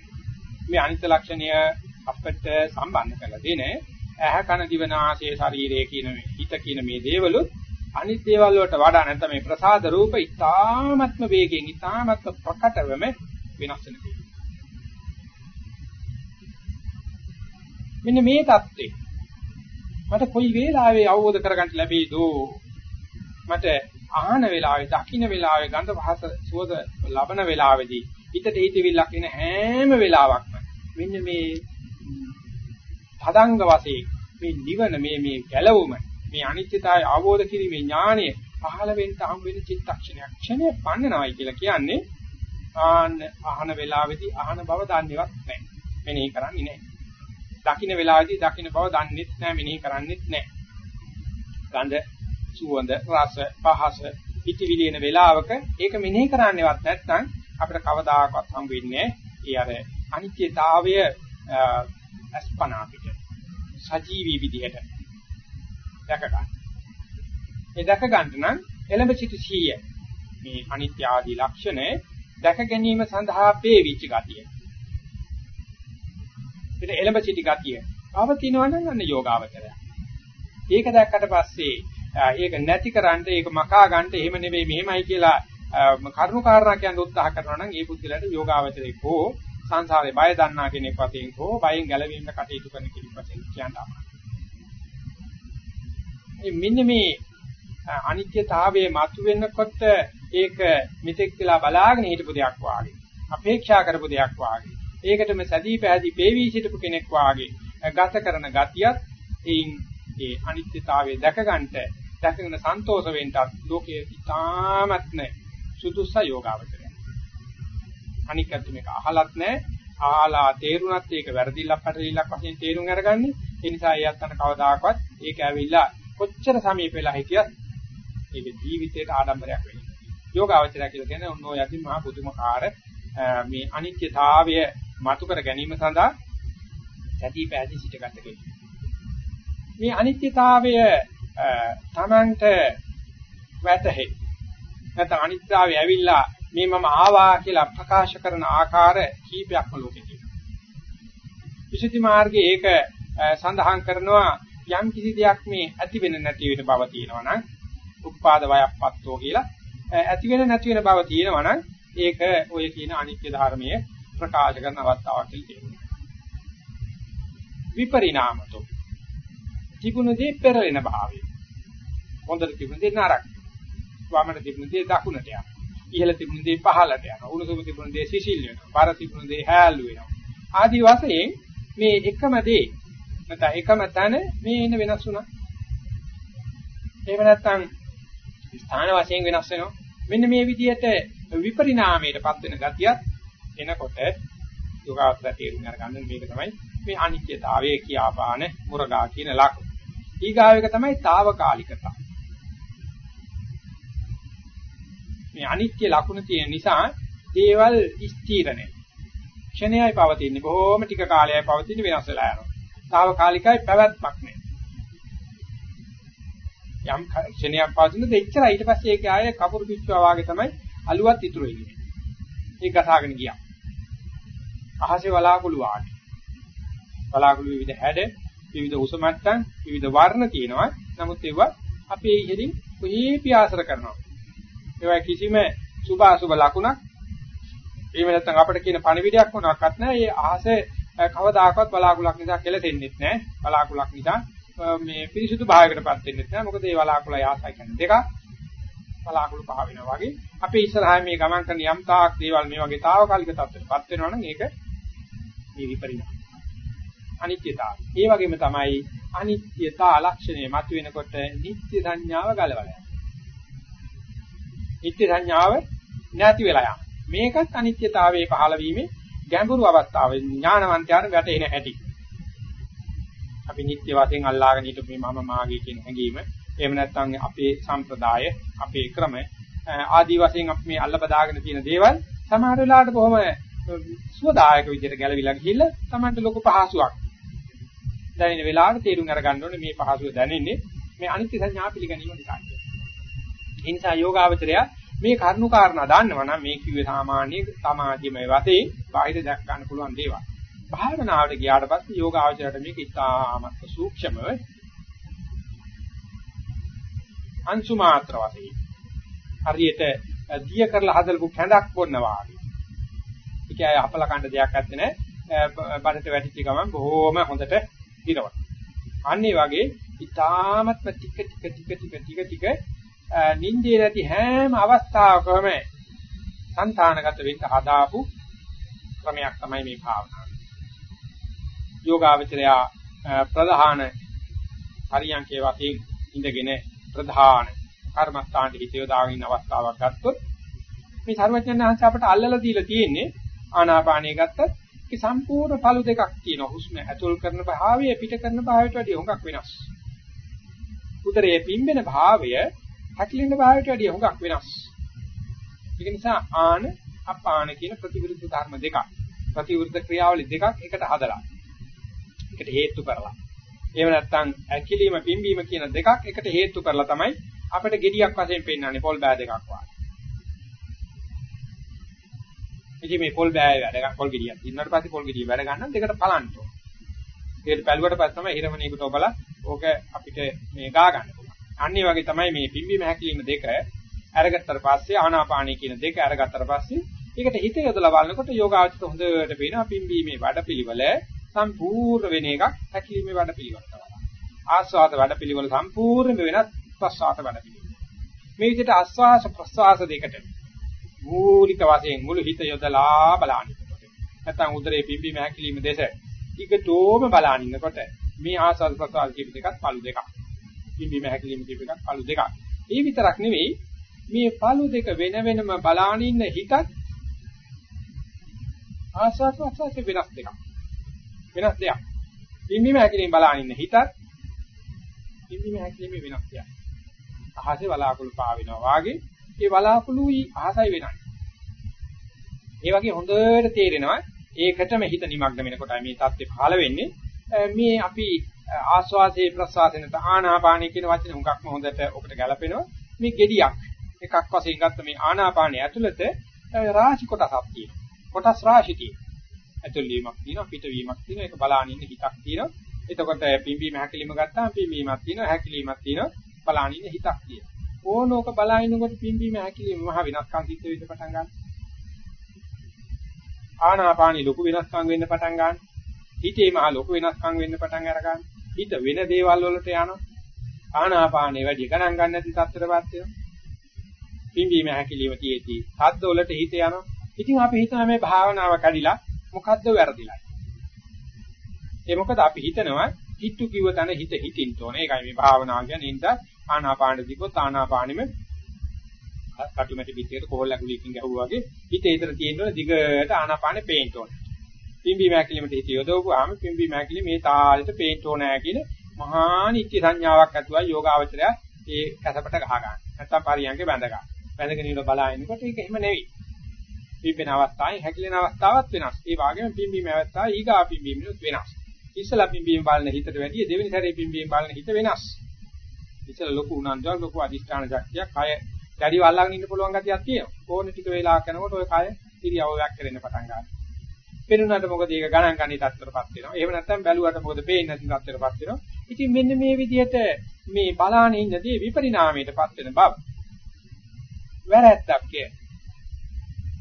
මේ අනිත්‍ය ලක්ෂණය අපිට සම්බන්ධ කරලා දෙන ඇහ කන දිව නාසය ශරීරය කියන මේ හිත කියන මේ දේවලුත් අනිත් දේවල් වලට වඩා නැත්නම් මේ ප්‍රසාද රූප ඉතාමත්ම වේගයෙන් ඉතාමත්ම ප්‍රකටවම වෙනස් වෙන මෙන්න මේ தත්ත්වේ. මට කොයි වෙලාවෙ අවබෝධ කරගන්න ලැබෙයිද මට ආහන වෙලාවේ දකින්න වෙලාවේ ගන්ධ පහස සුවඳ ලබන වෙලාවේදී හිතට හිතවිල්ලක් එන හැම වෙලාවකම මෙන්න මේ තදංග වශයෙන් මේ නිවන මේ මේ ගැලවුම මේ අනිත්‍යතාවය අවබෝධ කිරීමේ ඥානය පහළ වෙන්න හම් වෙන චිත්තක්ෂණයක් ක්ෂණය පන්නනවායි කියලා කියන්නේ ආන අහන වෙලාවේදී අහන බව දන්නේවත් නැහැ. මෙනෙහි කරන්නේ නැහැ. දකින්න වෙලාවේදී දකින්න බව දන්නෙත් නැහැ මෙනෙහි කරන්නෙත් නැහැ ගඳ සුවඳ රස පහස පිටිවිලි එන වෙලාවක ඒක මෙනෙහි කරන්නේවත් නැත්නම් අපිට කවදාකවත් හම් වෙන්නේ ඒ අර අනිත්‍යතාවය අස්පනා පිට සජීවී විදිහට දැක ගන්න. ඒ දැක ගන්න නම් එළඹ සිටි සීය මේ අනිත්‍ය ආදී ලක්ෂණ දැක ගැනීම සඳහා පේවිච්ච ගතිය. ඒක එළඹ සිටි ගතිය. පවතිනවා නම් අන්න යෝගාවචරය. ඒක දැක්කට පස්සේ ඒක නැති කරන්න ඒක මකා ගන්න එහෙම නෙවෙයි මෙහෙමයි කියලා කරුණු කාරණා කියන්න උත්සාහ කරනවා නම් ඒ බුද්ධලට යෝගාවචරේ කෝ සංසාරේ බය දන්නා කෙනෙක් වශයෙන් හෝ බයෙන් ගැලවීමට කටයුතු කරන කෙනෙක් වශයෙන් කියනවා. මෙන්න මේ අනිත්‍යතාවයේ මතුවෙනකොට ඒක මෙතෙක් වෙලා බලාගෙන හිටපු දෙයක් වාගේ අපේක්ෂා කරපු දෙයක් වාගේ ඒකටම සැදී පැහැදී පේවි සිටපු කෙනෙක් වාගේ ගත කරන ගතියත් එයින් ඒ අනිත්‍යතාවය දැක ගන්නට දැකගෙන සන්තෝෂ වෙන්නත් ලෝකයේ ඉතාමත්ම සුදුස්ස යෝගාවචරය. අනිකත් මේක අහලත් නැහැ. ආලා තේරුණත් ඒක වැරදිලක් පැටලිලක් වශයෙන් තේරුම් අරගන්නේ. ඒ නිසා එයත් අන්න කවදාකවත් ඒක ඇවිල්ලා කොච්චර සමීප වෙලා හිටියත් ඒක ජීවිතේට ආඩම්බරයක් වෙන්නේ. යෝගාවචරය කියලා කියන්නේ ඔන්න ඔය යකින් මහා පුදුමකාර මේ අනිත්‍යතාවය මතු කර ගැනීම සඳහා සැදී පැහැදී සිටගත කෙනෙක්. මේ අනිත්‍යතාවය තමන්ට වැටහෙයි. නැත්නම් අනිත්‍යතාවය ඇවිල්ලා මේ මම ආවා කියලා ප්‍රකාශ කරන ආකාර කීපයක්ම ලෝකේ තියෙනවා. විසුද්ධි මාර්ගයේ ඒක සඳහන් කරනවා යම් කිසි දෙයක් මේ ඇති වෙන නැති වෙන බව තියෙනවා නම් උපාද වයප්පත්තෝ කියලා ඇති වෙන නැති වෙන බව තියෙනවා නම් ඒක ඔය කියන අනිත්‍ය ධර්මයේ ප්‍රකාශ කරන අවස්ථාවක් කියලා විපරිණාමතෝ. තිබුණ දේ පෙරලෙන භාවය. හොඳට තිබුණ දේ නරක. වමන තිබුණ දේ දකුණට යනවා. ඉහළ තිබුණ දේ පහළට යනවා. උණුසුම තිබුණ දේ සිසිල් වෙනවා. බර තිබුණ දේ හැල්ලු වෙනවා. ආදි වශයෙන් මේ එකම දේ නැත්නම් එකම තැන මේ ඉන්න වෙනස් වුණා. එහෙම නැත්නම් ස්ථාන වශයෙන් වෙනස් වෙනවා. මෙන්න මේ විදිහට විපරිණාමයටපත් වෙන ගතියත් එනකොට යෝගාවස්ථා තේරුම් ගන්න මේක තමයි මේ අනිත්‍යතාවය කියාපාන මුරගා කියන ලක්ෂණ. ඊගාවෙක තමයි తాවකාලිකතා. මේ අනිත්‍ය ලක්ෂණ තියෙන නිසා දේවල් ස්ථිර නැහැ. ක්ෂණයයි පවතින්නේ බොහොම ටික කාලයයි පවතින වෙනස් වෙලා යනවා. తాවකාලිකයි පැවැත්මක් නැහැ. යම් ක්ෂණයක් පවතින දෙච්චරයි ඊට පස්සේ ඒක ආයේ කපුරු පිටුවා වාගේ තමයි අලුවත් ඉතුරු වෙන්නේ. ඒක ගසාගෙන ගියා. අහසේ වලාකුළු වාගේ. බලාකුළු විවිධ හැඩ, විවිධ උස මට්ටම්, විවිධ වර්ණ තියෙනවා. නමුත් ඒවා අපේ ඉහළින් කොහේ පියාසර කරනවා. ඒවා කිසිම සුභ අසුභ ලකුණක් එහෙම නැත්නම් අපිට කියන පණිවිඩයක් මොනවාක්වත් නැහැ. ඒ අහසේ කවදාකවත් බලාකුලක් නිසා කෙලෙසෙන්නේ නැහැ. බලාකුලක් නිසා මේ පිරිසුදු භාවයකටපත් වෙන්නේ නැහැ. මොකද මේ බලාකුලයි ආසයි කියන්නේ දෙකක්. බලාකුළු පහ වෙනවා වගේ අපි ඉස්සරහා මේ ගමන් කරන යම් තාක් දේවල් මේ වගේ తాවකාලික තත්ත්වයකටපත් වෙනවා නම් ඒක මේ විපරිණාම. අනිත්‍යතාවය. ඒ වගේම තමයි අනිත්‍යතා ලක්ෂණය මතුවෙනකොට නිත්‍ය සංඥාව ගලවලා යනවා. නිත්‍ය සංඥාව නැති වෙලා යනවා. මේකත් අනිත්‍යතාවයේ පහළ වීමේ ගැඹුරු අවස්ථාවේ ඥානවන්තයන් වැටෙන හැටි. අපි නිත්‍ය වශයෙන් අල්ලාගෙන හිටපු මේ මම මාගේ කියන හැඟීම එහෙම නැත්නම් අපේ සම්ප්‍රදාය අපේ ක්‍රම ආදී වශයෙන් අපි මේ අල්ල බදාගෙන තියෙන දේවල් සමහර වෙලාවට බොහොම සුවදායක විදිහට ගැලවිලා ගිහිල්ලා Tamanට ලොකු පහසුවක් දැනෙන වෙලාවට තේරුම් අරගන්න ඕනේ මේ පහසුව දැනෙන්නේ මේ අනිත්‍ය සංඥා පිළිගැනීම නිසා. ඒ නිසා යෝගාවචරය මේ කරුණු කාරණා දන්නවා නම් මේ කිව්වේ සාමාන්‍ය සමාධියමය වශයෙන් බාහිර දැක් ගන්න පුළුවන් දේවල්. භාවනාවට ගියාට පස්සේ යෝගාවචරයට මේක ඉතාමත් සූක්ෂමව අංශු මාත්‍ර වශයෙන් හරියට දිය කරලා හදලපු කැඳක් බොන්නවා වගේ. ඒක අය අපල කණ්ඩ දෙයක් නැත්තේ නෑ. බඩට වැටිච්ච ගමන් බොහෝම හොඳට දිරවන අන්න ඒ වගේ ඊටාමත්ම ටික ටික ටික ටික ටික ටික නින්දේ නැති හැම අවස්ථාවකම సంతානගත වෙන්න හදාපු ක්‍රමයක් තමයි මේ භාවනාව. යෝගාවචරය ප්‍රධාන හරියන්කේ වගේ ඉඳගෙන ප්‍රධාන කර්මස්ථානයේ හිත යොදාගෙන අවස්ථාවක් ගත්තොත් මේ ධර්මඥාන අංශ අපට අල්ලලා දීලා තියෙන්නේ ආනාපානිය ගත්තත් ඒ සම්පූර්ණ පළු දෙකක් තියෙනවා. හුස්ම ඇතුල් කරන භාවය පිට කරන භාවයට වඩා හුඟක් වෙනස්. උදරයේ පිම්බෙන භාවය හැකිලෙන භාවයට වඩා හුඟක් වෙනස්. ඒක නිසා ආන අපාන කියන ප්‍රතිවිරුද්ධ ධර්ම දෙකක්. ප්‍රතිවිරුද්ධ ක්‍රියාවලි දෙකක් එකට හදලා. එකට හේතු කරලා. එහෙම නැත්නම් ඇකිලිම පිම්බීම කියන දෙකක් එකට හේතු කරලා තමයි අපිට gediyak වශයෙන් පෙන්වන්නේ පොල් බෑ දෙකක් වගේ. ඉතින් මේ පොල් බෑ වැඩ ගන්න පොල් ගෙඩියක්. ඉන්නවට පස්සේ පොල් ගෙඩිය වැඩ ගන්න දෙකට පලන්න ඕන. ඒකට පැලුවට පස්සේ තමයි හිරමණේකට ඔබලා ඕක අපිට මේ ගා ගන්න පුළුවන්. අන්න ඒ වගේ තමයි මේ පිම්බීම හැකිලිම දෙක අරගත්තට පස්සේ ආනාපානිය කියන දෙක අරගත්තට පස්සේ ඒකට හිත යොදලා බලනකොට යෝගාචර හොඳට පේනවා පිම්බීමේ වැඩපිළිවෙල සම්පූර්ණ වෙන එකක් හැකිලිමේ වැඩපිළිවෙල තමයි. ආස්වාද වැඩපිළිවෙල සම්පූර්ණ වෙනස් ප්‍රස්වාස වැඩපිළිවෙල. මේ විදිහට ආස්වාස ප්‍රස්වාස දෙකට මූලික වශයෙන් මුළු හිත යොදලා බලන්න. නැත්නම් උදරේ පිම්බීම හැකිලිම දෙස ටිකටෝම බලන ඉන්නකොට මේ ආස්වාද ප්‍රසආද කියපු දෙකත් පළු දෙකක්. පිම්බීම හැකිලිම කියපු එකක් පළු දෙකක්. ඒ විතරක් නෙවෙයි මේ පළු දෙක වෙන වෙනම බලාන ඉන්න හිතත් ආස්වාද ප්‍රසආද වෙනස් දෙකක්. වෙනස් දෙයක්. පිම්බීම හැකිලිම බලාන ඉන්න හිතත් පිම්බීම හැකිලිම වෙනස් දෙයක්. අහසේ බලාකුළු පාවිනවා වාගේ ඒ බලාකුළුයි ආසයි වෙනයි. ඒ වගේ හොඳට තේරෙනවා ඒකටම හිත නිමග්න වෙනකොට මේ தත්ත්වේ පහළ වෙන්නේ. මේ අපි ආස්වාසේ ප්‍රසවාසෙන ආනාපානිය කියන වචනේ හුඟක්ම හොඳට ඔකට ගැලපෙනවා මේ gediyak එකක් වශයෙන් ගත්ත මේ ආනාපානිය ඇතුළත රාශි කොටසක් තියෙනවා. කොටස් රාශි තියෙනවා. ඇතුල් වීමක් තියෙනවා පිටවීමක් තියෙනවා ඒක බලාගෙන ඉන්න හිතක් තියෙනවා. එතකොට පිම්බීම හැකිලිම ගත්තාම පිම්බීමක් තියෙනවා හැකිලීමක් තියෙනවා. බලාගෙන ඉන්න හිතක් තියෙනවා. ඕනෝක බලහිනකොට පිම්බීම හැකිලිම මහ වෙනස්කම් සිද්ධ වෙන්න පටන් ගන්නවා. ආනාපානි ලොකු වෙනස්කම් වෙන්න පටන් ගන්නවා. හිතේ මහ ලොකු වෙනස්කම් වෙන්න පටන් අර ගන්නවා. හිත වෙන දේවල් වලට යනවා. ආනාපානේ වැඩි ගණන් ගන්න නැති තත්ත්වයටපත් වෙනවා. පිම්බීම හැකිලිම තියේදී සද්ද වලට හිත යනවා. ඉතින් අපි හිතන මේ භාවනාව කඩිලා මොකද්ද වැරදිලා? ඒ මොකද අපි හිතනවා හිතු කිව්ව තැන හිත හිතින්න ඕනේ. ඒකයි මේ භාවනාව කියන්නේ. ඉඳ ආනාපාන දිගොත් ආනාපානෙම කටුමැටි පිටියට කොහොල්ල ඇඟුලියකින් ගැහුවා වගේ හිතේ ඉතර තියෙනවා දිගට ආනාපානෙ පේන්න ඕනේ. පිම්බි මෑකිලිමට හිත යොදවුවාම පිම්බි මෑකිලි මේ තාලෙට පේන්න ඕනේ කියන මහා නිත්‍ය සංඥාවක් ඇතුවයි යෝගාවචරය ඒ කැසපට ගහ ගන්න. නැත්තම් පරියන්ගේ බැඳ ගන්න. බැඳගෙන ඉන්න බලහිනකොට ඒක එහෙම නෙවෙයි. පිම්බෙන අවස්ථාවේ හැකිලෙන අවස්ථාවක් වෙනස්. ඒ වගේම පිම්බීම අවස්ථාව ඊගා පිම්බීමනොත් වෙනස්. ඉස්සලා පිම්බීම බලන හිතට වැඩිය දෙවෙනි සැරේ පිම්බීම බලන හිත වෙනස්. ඉතල ලොකු උනන්දුවක් ලොකු අදිෂ්ඨාන ශක්තියක් කය දැඩිව අල්ලගෙන ඉන්න පුළුවන් ගතියක් තියෙනවා. ඕන ටික වේලාවක් යනකොට ওই කය ඉරියව්වක් කරෙන්න පටන් ගන්නවා. පෙනුනට මොකද ඒක ගණන් ගන්නේ තත්ත්වයටපත් වෙනවා. එහෙම නැත්නම් බැලුවට මොකද පේන්නේ නැති තත්ත්වයටපත් වෙනවා. ඉතින් මෙන්න මේ විදිහට මේ බලාන ඉන්නදී විපරිණාමයටපත් වෙන බව. වැරැද්දක් කිය.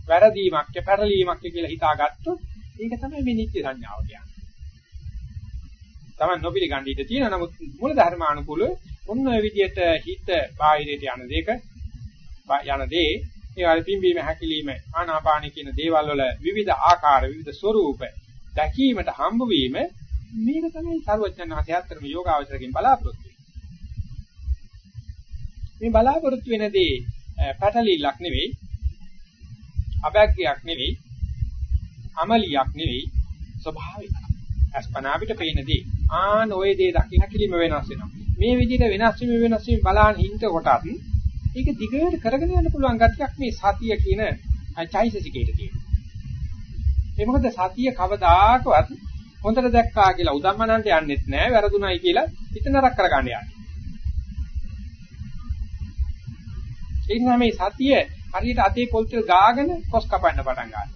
වැරදීමක් කිය, පැටලීමක් කියලා හිතාගත්තොත් ඒක තමයි මේ නිත්‍ය සංඥාව කියන්නේ. Taman නොපිළිගන්න ඉඩ තියෙන නමුත් මූල ධර්මානුකූල ඔන්න ඔය විදිහට හිත බාහිරයට යන දෙක යන දේ. ඒ වල පිම්බීම හැකිලිම ආනාපාන කියන දේවල් වල විවිධ ආකාර විවිධ ස්වરૂප දැකීමට හම්බ වීම මේක තමයි සර්වඥාන්සේ අත්‍තරම යෝගාවචරකින් බලාපොරොත්තු මේ බලාපොරොත්තු වෙනදී පැටලිල්ලක් නෙවෙයි අබැග්ගයක් නෙවෙයි අමලියක් නෙවෙයි ස්වභාවික අස්පනා පිට පේනදී ආන ඔය දේ දකින්න කිලිම වෙනස් වෙනවා මේ විදිහට වෙනස් වීම වෙනස් වීම බලන් හින්ට කොටත් ඒක දිගට කරගෙන යන්න පුළුවන් ගැටියක් මේ සතිය කියන චෛතසිකයට තියෙනවා. ඒ මොකද සතිය කවදාකවත් හොඳට දැක්කා කියලා උදම්මනන්ට යන්නෙත් නෑ වැරදුණයි කියලා හිත නරක කරගන්න යන්නේ. ඒ නිසා මේ සතිය හරියට අතේ පොල් තෙල් ගාගෙන කොස් කපන්න පටන් ගන්නවා.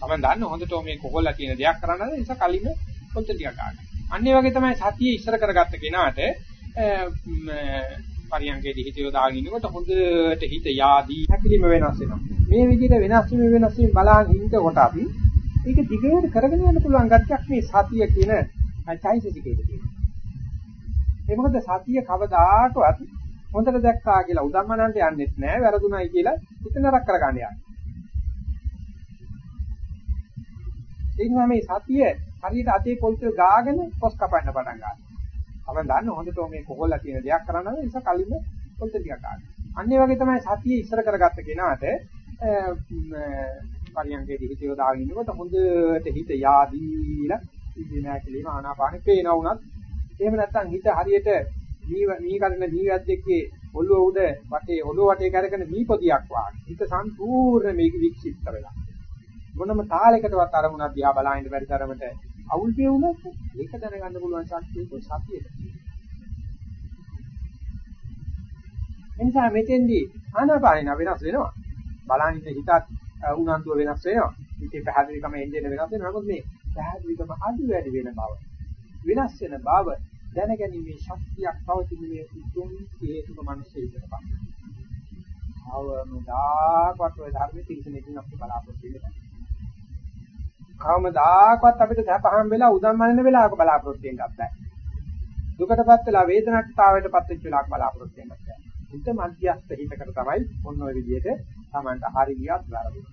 තමයි දන්න හොඳට මේ කොහොල්ලා කියන දෙයක් කරන්න ඒ නිසා කලින්ම පොල් තෙල් ටිකක් ගන්න. අන්න ඒ වගේ තමයි සතිය ඉස්සර කරගත්ත කෙනාට පරියන්කේදී හිත යොදාගෙන ඉන්නකොට හොඳට හිත යාදී හැකිලිම වෙනස් වෙනවා. මේ විදිහට වෙනස් වීම වෙනස් වීම බලන් හින්ද කොට අපි ඒක දිගට කරගෙන යන්න පුළුවන් ගැටයක් මේ සතිය කියන චෛතසිකයේ තියෙනවා. ඒ මොකද සතිය කවදාකවත් හොඳට දැක්කා කියලා උදම්මනන්ට යන්නෙත් නෑ වැරදුණයි කියලා හිත නරක කරගන්න යන්නේ. ඒ නිසා මේ සතිය හරියට අතේ පොල්තල් ගාගෙන පොස් කපන්න පටන් ගන්නවා. අපි දන්න හොඳට මේ කොහොල්ලා කියන දෙයක් කරන්න නම් ඒක කලින්ම පොල්ත ටිකක් ගන්න. අන්න ඒ වගේ තමයි සතිය ඉස්සර කරගත්ත කෙනාට පරියන්කේදී හිත යොදාගෙන ඉන්නකොට හොඳට හිත yaadීලා ඉන්නේ නැහැ කියලා ආනාපානෙ පේනවා වුණත් එහෙම නැත්නම් හිත හරියට මී කරන ජීවිතයක් එක්කේ ඔළුව උඩ වටේ ඔළුව වටේ කරගෙන මී පොදියක් වාගේ හිත සම්පූර්ණ මේක වික්ෂිප්ත වෙලා මොනම තාලයකටවත් අරමුණක් දිහා බලහින්න බැරි තරමට අවුල් වුණත් ඒක දැනගන්න පුළුවන් ශක්තිය සතියේ. එනිසා මෙතෙන්දී ආනාපානින වෙනස් වෙනවා. බලහින්න හිතත් උනන්දුව වෙනස් වෙනවා. හිතේ පැහැදිලිකම එන්නේ වෙනස් වෙනවා. නමුත් මේ පැහැදිලිකම අඩු වැඩි වෙන බව වෙනස් වෙන බව දැනගැනීමේ ශක්තියක් පවතින මේ උතුම් හේතුක මිනිස්සෙකට පස්සේ. අවමදාකවත් ඔය ධර්මයේ තිරසනෙකින් අපි බලාපොරොත්තු වෙනවා. කවමදාකවත් අපිට සැපහම් වෙලා උදම්මනන වෙලාවක බලාපොරොත්තු වෙන්නත් බෑ. දුකටපත් වෙලා වේදනාටතාවයටපත් වෙච්ච වෙලාවක බලාපොරොත්තු වෙන්නත් බෑ. හිත මධ්‍යස්ථ හිතකට තමයි මොන ඔය විදිහට Tamanට හරි ගියත් වැරදුනත්.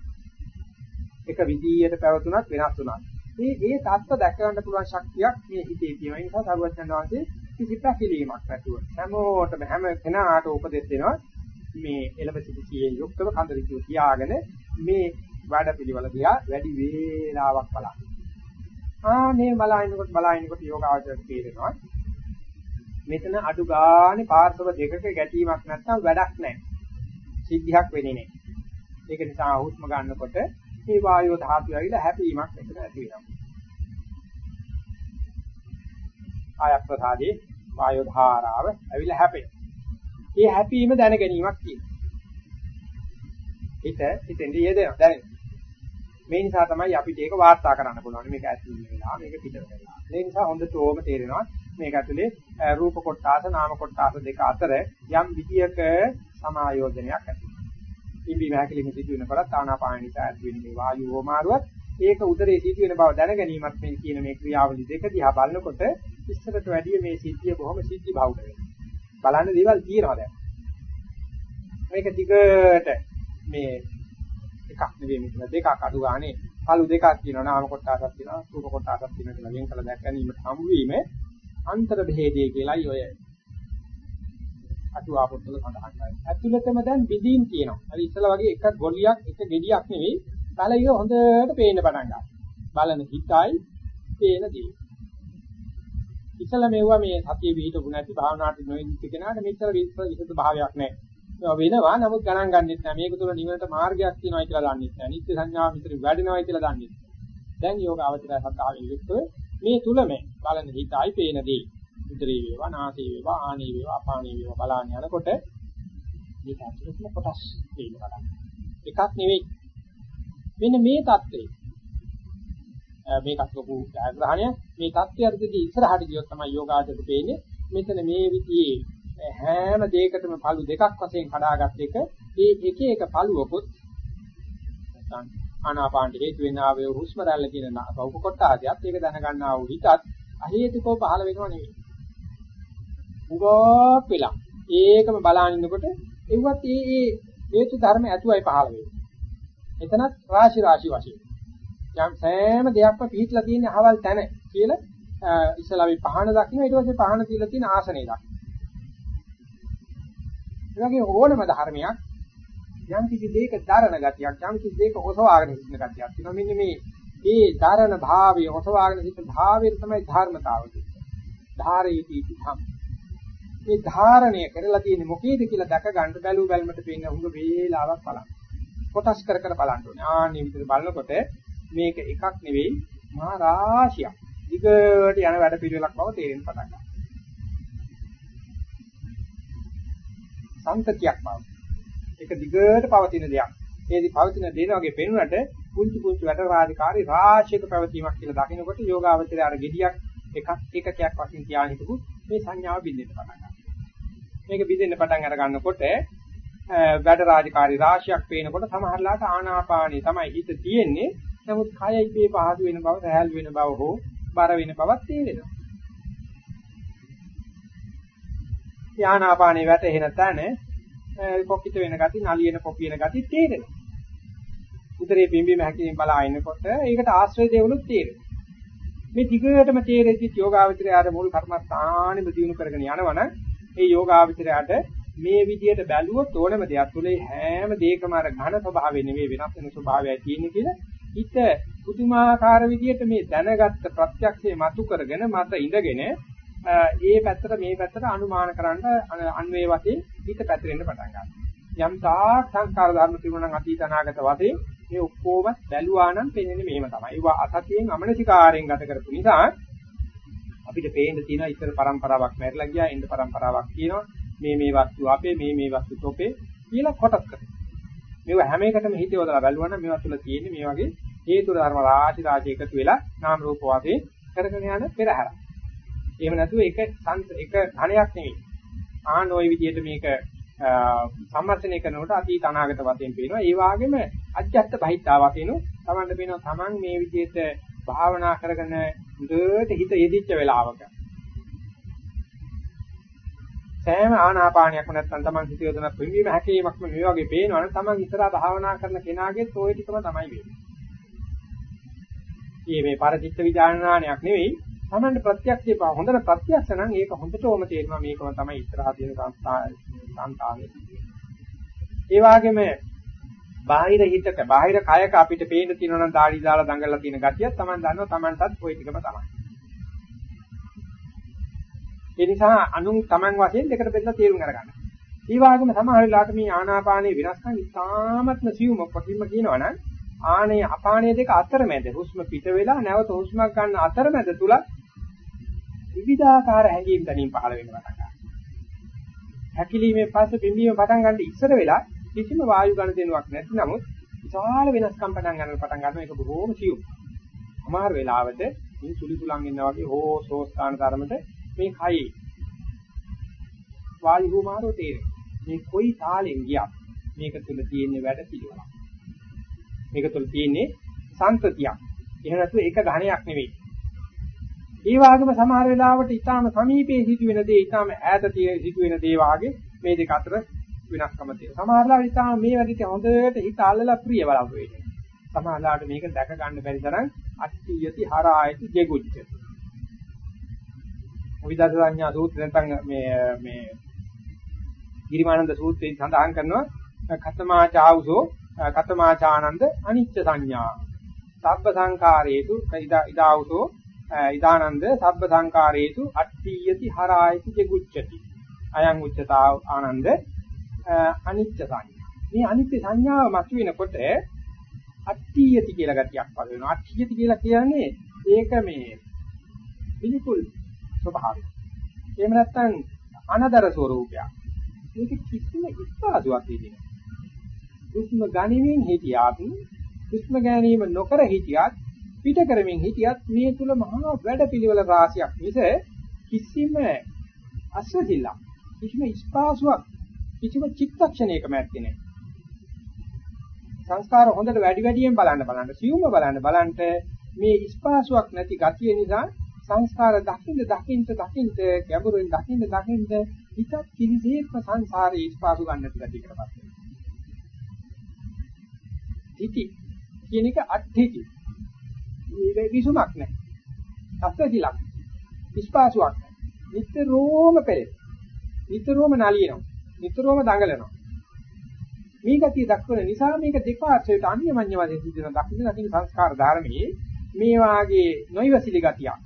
එක විදියට පැවතුනත් වෙනස් වුණා. මේ ඒ தත්ත්ව දැක ගන්න පුළුවන් ශක්තියක් මේ හිතේ තියෙනවා. ඒ නිසා සරුවචන වහන්සේ කිසි පැකිලීමක් නැතුව හැමෝටම හැම කෙනාට උපදෙස් දෙනවා. මේ එළඹ සිටි සියේ යුක්තව කන්දරිතුව තියාගෙන මේ වැඩ පිළිවෙල දිහා වැඩි වේලාවක් බලන්න. ආනේ බලහිනකොට බලහිනකොට යෝගාවචරයට තේරෙනවා. මෙතන අඩු ගානේ පාර්ශව දෙකක ගැටීමක් නැත්නම් වැඩක් නැහැ. සිද්ධියක් වෙන්නේ නැහැ. ඒක නිසා හුස්ම ගන්නකොට මේ වායෝ ධාතුව ඇවිල්ලා හැපීමක් මෙතන ඇති වෙනවා. ආය ප්‍රසාදේ වායෝ ධාරාව ඇවිල්ලා හැපෙනවා. මේ හැපීම දැන ගැනීමක් තියෙනවා. හිත හිතෙන්දී යෙදෙනවා දැනෙනවා. මේ නිසා තමයි අපිට ඒක වාර්තා කරන්න පුළුවන්. මේක ඇතුළේ වෙලා මේක පිට වෙලා. ඒ නිසා හොඳට ඕම තේරෙනවා මේක ඇතුලේ රූප කොටාස නාම කොටාස දෙක අතර යම් විදියක සමායෝජනයක් ඇති වෙනවා. ඉම්බි වැහකලින් සිදු වෙනකොට ආනාපාන නිසා ඇති වෙන මේ වායු හෝමාරුවත් ඒක උදරයේ සිදු වෙන බව දැන ගැනීමත් මේ කියන මේ ක්‍රියාවලි දෙක දිහා බලනකොට ඉස්සරට වැඩිය මේ සිද්ධිය බොහොම සිද්ධි බහුල වෙනවා. බලන්න දේවල් තියෙනවා දැන්. මේක දිගට මේ එකක් නෙවෙයි මෙතන දෙකක් අඩු ගානේ කළු දෙකක් තියෙනවා නාම කොටසක් තියෙනවා රූප කොටසක් තියෙනවා කියලා වෙන් කළ දැක් ගැනීමට හමු වීම අන්තර භේදයේ කියලායි ඔය අටුවා පොත්වල සඳහන් කරන්නේ. ඇතුළතම දැන් බෙදීම් තියෙනවා. හරි ඉතල වගේ එක ගොලියක් එක ගෙඩියක් නෙවෙයි බලයිය හොඳට පේන්න පටන් ගන්නවා. බලන හිතයි පේන දේ. ඉතල මෙවුවා මේ සතිය විහිදුු නැති භාවනාවට නොයෙදි කෙනාට මෙච්චර විසුද්ධ භාවයක් නැහැ. වෙනවා නමුත් ගණන් ගන්නෙත් නැහැ. මේක තුළ නිවනට මාර්ගයක් තියෙනවායි කියලා දන්නෙත් නැහැ. නිත්‍ය සංඥාව විතර වැඩෙනවායි කියලා දන්නෙත් නැහැ. දැන් යෝග අවතරය සත්‍යාවෙන් යුක්තව මේ තුලම බලන හිතයි පේන දේ. උදරේ වේවා, නාසයේ වේවා, ආනේ වේවා, අපානේ වේවා බලන්න යනකොට මේක ඇතුළතම කොටස් පේන්න බලන්න. එකක් නෙවෙයි. මෙන්න මේ தත්ත්වය. මේකත් ලොකු ජයග්‍රහණයක්. මේ தත්ත්වයටදී ඉස්සරහට ගියොත් තමයි යෝගාචරයට පේන්නේ. මෙතන මේ විදිහේ හැම දෙයකටම පළු දෙකක් වශයෙන් කඩාගත් එක ඒ එක එක පළුවකුත් නැත්නම් ආනාපාන හේතු වෙනා වේ හුස්ම රැල්ල කියන බහුක කොටාදියත් ඒක දැනගන්නා වූ හිතත් අහේතුකව පහළ වෙනව නෙවෙයි. උගෝක් වෙලා ඒකම බලාගෙන ඉන්නකොට ඒවත් ඒ ඒ හේතු ධර්ම ඇතුවයි පහළ වෙන්නේ. එතනත් රාශි රාශි වශයෙන්. යම් සෑම දෙයක්ම පිහිටලා තියෙන අහවල් තැන කියලා ඉස්සලා අපි පහන දකින්න ඊට පස්සේ පහන තියලා තියෙන ආසනේ දකින්න. ඒ වගේ ඕනම ධර්මයක් යම් කිසි දෙයක දරණ ගතියක් යම් කිසි දෙයක ඔසවාගෙන සිටින ගතියක් තියෙනවා. මෙන්න මේ මේ දරණ භාවය ඔසවාගෙන සිටින භාවයෙන් තමයි ධර්මතාව කියන්නේ. ධාරේති ධම්. මේ ධාරණය කරලා තියෙන්නේ මොකේද කියලා දැක ගන්න බැලු බැලමට පේන උඟ වේලාවක් බලන්න. කොටස් කර කර බලන්න ඕනේ. ආන්නේ විදිහට බලනකොට මේක එකක් නෙවෙයි මහා රාශියක්. දිගට යන වැඩ පිළිවෙලක් බව තේරෙන්න පටන් ගන්නවා. සම්තතියක් බව. ඒක දිගට පවතින දෙයක්. ඒදි පවතින දේ වගේ පෙනුනට කුංචු කුංචු වැඩ රාජකාරී රාශියක පැවතීමක් කියලා දකිනකොට යෝගාවචරය අර gediyak එකක් එකකයක් වශයෙන් තියාගෙන හිටපු මේ සංඥාව බින්දෙන්න පටන් ගන්නවා. මේක බින්දෙන්න පටන් අර ගන්නකොට වැඩ රාජකාරී රාශියක් පේනකොට සමහරලාට ආනාපානිය තමයි හිත තියෙන්නේ. නමුත් කය ඉබේ පහසු වෙන බව, සහැල් වෙන බව හෝ බර වෙන බවක් තේරෙනවා. ආනාපානිය වැටෙන තැන කොක්කිත වෙන ගති, නලියන කොපියන ගති තේරෙනවා. උදරේ පිම්බීම හැකිලින් බලා ඉන්නකොට ඒකට ආශ්‍රය දෙවලුත් තේරෙනවා. මේ දිගටම තේරෙද්දි යෝගාවචරයට මුල් කර්මස්ථානෙම දිනු කරගෙන යනවනම් ඒ යෝගාවචරයට මේ විදියට බැලුවොත් ඕනම දෙයක් තුලේ හැම දෙයකම අර ඝන ස්වභාවය නෙවෙයි වෙනස් වෙන ස්වභාවයයි තියෙන්නේ කියලා හිත පුදුමාකාර විදියට මේ දැනගත්ත ප්‍රත්‍යක්ෂයේ මතු කරගෙන මත ඉඳගෙන ඒ පැත්තට මේ පැත්තට අනුමාන කරන්න අන්වේ වශයෙන් හිත පැතිරෙන්න පටන් ගන්නවා. යම් තාක් සංකාර ධර්ම තිබුණා නම් අතීත අනාගත වශයෙන් මේ ඔක්කොම බැලුවා නම් පේන්නේ මෙහෙම තමයි. ඒවා අසතියෙන් අමනසිකාරයෙන් ගත කරපු නිසා අපිට පේන්න තියෙන ඉතර પરම්පරාවක් මැරිලා ගියා, ඉන්න પરම්පරාවක් කියනවා. මේ මේ වස්තු අපේ, මේ මේ වස්තු තොපේ කියලා කොටස් කරනවා. මේව හැම එකටම හිතවලා බැලුවා නම් මේවා තුල තියෙන්නේ මේ වගේ හේතු ධර්ම රාශි රාශි එකතු වෙලා නාම රූප වාගේ කරගෙන යන පෙරහැරක්. එහෙම නැතුව ඒක එක ඝණයක් නෙවෙයි. ආන ওই විදිහට මේක සම්මර්ෂණය කරනකොට අතීත අනාගත වශයෙන් පේනවා. ඒ වගේම අජ්ජත් බහිත්තා වශයෙන් තමන්ට පේනවා තමන් මේ විදිහට භාවනා කරගෙන හොඳට හිත යෙදිච්ච වෙලාවක සෑම ආනාපානයක්ම නැත්නම් තමන් හිත යොදන පිළිවීම හැකීමක්ම මේ වගේ පේනවනම් තමන් ඉස්සරහා භාවනා කරන කෙනාගේ toy ටිකම තමයි වෙන්නේ. මේ මේ පරිචිත්ත විඥානනානයක් නෙවෙයි තමන්න ප්‍රත්‍යක්ෂේ බව හොඳට ප්‍රත්‍යක්ෂ නම් ඒක හොඳටම තේරෙනවා මේකම තමයි ඉස්සරහා තියෙන සංස්කාරය. ඒ වගේම බාහිර හිතක බාහිර කයක අපිට පේන්න තියෙනවා නම් দাঁඩි දාලා දඟලලා තියෙන ගතිය තමයි දන්නවා Tamanටත් ওই ටිකම තමයි. ඒ නිසා අනුන් Taman වශයෙන් දෙකට බෙදලා තේරුම් අරගන්න. ඒ වගේම සමහර වෙලාවට මේ ආනාපානේ වෙනස්කම් ඉතාමත්ම සියුම කොටින්ම කියනවා නම් ආනේ අපානේ දෙක අතරමැද හුස්ම පිට වෙලා නැවත හුස්මක් ගන්න අතරමැද තුලත් විවිධාකාර හැඟීම් දැනීම් පහළ වෙනවා පටන් ගන්නවා. හැකිලීමේ පස්සේ බිම්බීම පටන් ගන්න ඉස්සර වෙලා කිසිම වායු ගණ දෙනුවක් නැති නමුත් විශාල වෙනස්කම් පටන් ගන්න පටන් ගන්නවා ඒක බොහෝම සියුම්. අමාර වෙලාවට මේ සුලි සුලං ඉන්නා වගේ හෝ සෝස්ථාන ධර්මත මේ කයි වායු භූමාරෝ තේරෙනවා. මේ කොයි තාලෙන් ගියා මේක තුල තියෙන වැඩ පිළිවෙලක්. මේක තුල තියෙන්නේ සංතතියක්. එහෙම නැත්නම් ඒක ඝණයක් නෙවෙයි. ඒ වගේම සමහර වෙලාවට ඊටාම සමීපයේ සිදුවෙන දේ ඊටාම ඈත තියෙන සිදුවෙන දේ වාගේ මේ දෙක අතර වෙනස්කම තියෙනවා. සමහරවල් ඊටාම මේ වැඩිට හොඳට හිත අල්ලලා ප්‍රිය බලව වෙන්නේ. සමහරවල්ලාට මේක දැක ගන්න බැරි තරම් අට්ඨියති හරායති ජෙගුච්ච. විදර්ශනා සූත්‍රය නැත්නම් මේ මේ ගිරිමානන්ද සූත්‍රයෙන් සඳහන් කරනවා කතමාචාවුසෝ කතමාචානන්ද අනිච්ච සංඥා. සබ්බ සංකාරේතු ඉදාවුසෝ ඉදානන්ද සබ්බ සංකාරේතු අට්ඨියති හරායති ජෙගුච්චති. අයං උච්චතා ආනන්ද අනිත්‍ය සංඥා. මේ අනිත්‍ය සංඥාව මතුවෙනකොට අට්ඨියති කියලා ගතියක් පද වෙනවා. අට්ඨියති කියලා කියන්නේ ඒක මේ පිළිකුල් ස්වභාවය. එහෙම නැත්නම් අනදර ස්වરૂපයක්. මේක කිසිම ඉස්පාදුවක් දෙන්නේ නැහැ. කිසිම ගණිමින් හිටියත් කිසිම ගැනීම නොකර හිටියත් පිට කරමින් හිටියත් මේ තුල මහා වැඩපිළිවෙල රාශියක් මිස කිසිම අස්වැසිල්ලක් කිසිම ස්පාසුවක් කිසිම චිත්තක්ෂණයක මැත්තේ නැහැ. සංස්කාර හොඳට වැඩි වැඩියෙන් බලන්න බලන්න සියුම්ව බලන්න බලන්න මේ ස්පාසුවක් නැති ගතිය නිසා සංස්කාර දකින්න දකින්න දකින්න ගැඹුරින් දකින්න දකින්න හිතත් කිසිසේත්ම සංසාරේ ස්පාසු ගන්න නැති ගතියකටපත් වෙනවා. ඉති කියන එක අත්‍යති. මේ විසුමක් නැහැ. අත්‍යතිලක්. ස්පාසුවක් නැහැ. නිතරම පෙරේ. නිතරම නලියනවා. නිතරම දඟලනවා. මේ ගතිය දක්වන නිසා මේක දෙපාර්ශ්වයට අන්‍යමඤ්ඤ වශයෙන් සිදුවන දකින්න දකින්න සංස්කාර ධර්මයේ මේ වාගේ නොයවසිලි ගතියක්.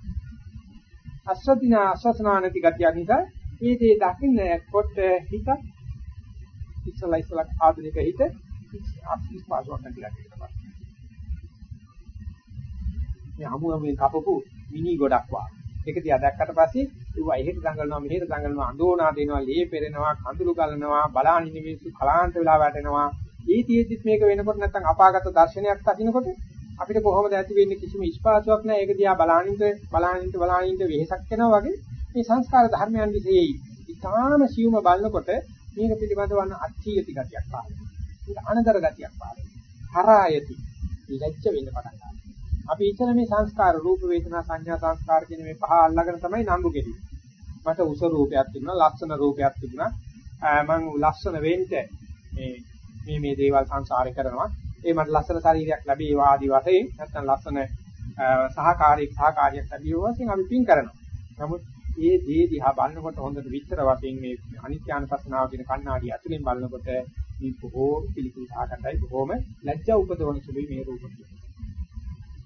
අස්වදිනා අස්වසනා නැති ගතියක් නිසා මේ දේ දකින්නකොට හිත ඉස්සලා ඉස්සලා ආධුනික හිත අස්විස්වාසයක් නැති ගතියකට පත්. මේ හමුවෙන් කපපු මිනි ගොඩක් වා. ඒක දිහා දැක්කට පස්සේ ඒවා එහෙට දඟලනවා මෙහෙට දඟලනවා අඳෝනා දෙනවා ලේ පෙරෙනවා කඳුළු ගලනවා බලානින මිනිස්සු කලාන්ත වෙලා වැටෙනවා ඊ තියෙද්දිත් මේක වෙනකොට නැත්තම් අපාගත දර්ශනයක් දකින්නකොට අපිට කොහොමද ඇති වෙන්නේ කිසිම ස්පාසාවක් නැහැ ඒක දිහා බලානින්ද බලානින්ද බලානින්ද වෙහසක් වෙනවා වගේ මේ සංස්කාර ධර්මයන් විශ්ේ ඉතාම සියුම බලනකොට මේක පිළිබඳව වන අච්චීයති ගතියක් පාරයි. ඒක අනදර ගතියක් පාරයි. හරායති. ලැජ්ජ වෙන්න පටන් ගන්නවා. අපි ඉතන මේ සංස්කාර රූප වේදනා සංඥා සංස්කාර කියන මේ පහ අල්ලගෙන තමයි නම්බු කෙරෙන්නේ. මට උස රූපයක් තිබුණා, ලක්ෂණ රූපයක් තිබුණා. මම ලක්ෂණ වෙන්න මේ මේ මේ දේවල් සංසාරේ කරනවා. ඒ මට ලක්ෂණ ශරීරයක් ලැබේවා ආදි වශයෙන් නැත්නම් ලක්ෂණ සහකාරී සහකාරියක් ලැබියෝ වශයෙන් අපි පින් කරනවා. නමුත් මේ දේ දිහා බලනකොට හොඳට විස්තර වශයෙන් මේ අනිත්‍යානුපස්සනාව කියන කණ්ණාඩිය ඇතුලෙන් බලනකොට මේ බොහෝ පිළිකුල් සාකටයි බොහෝම ලැජ්ජා උපදවන සුළුයි මේ රූප කියන්නේ.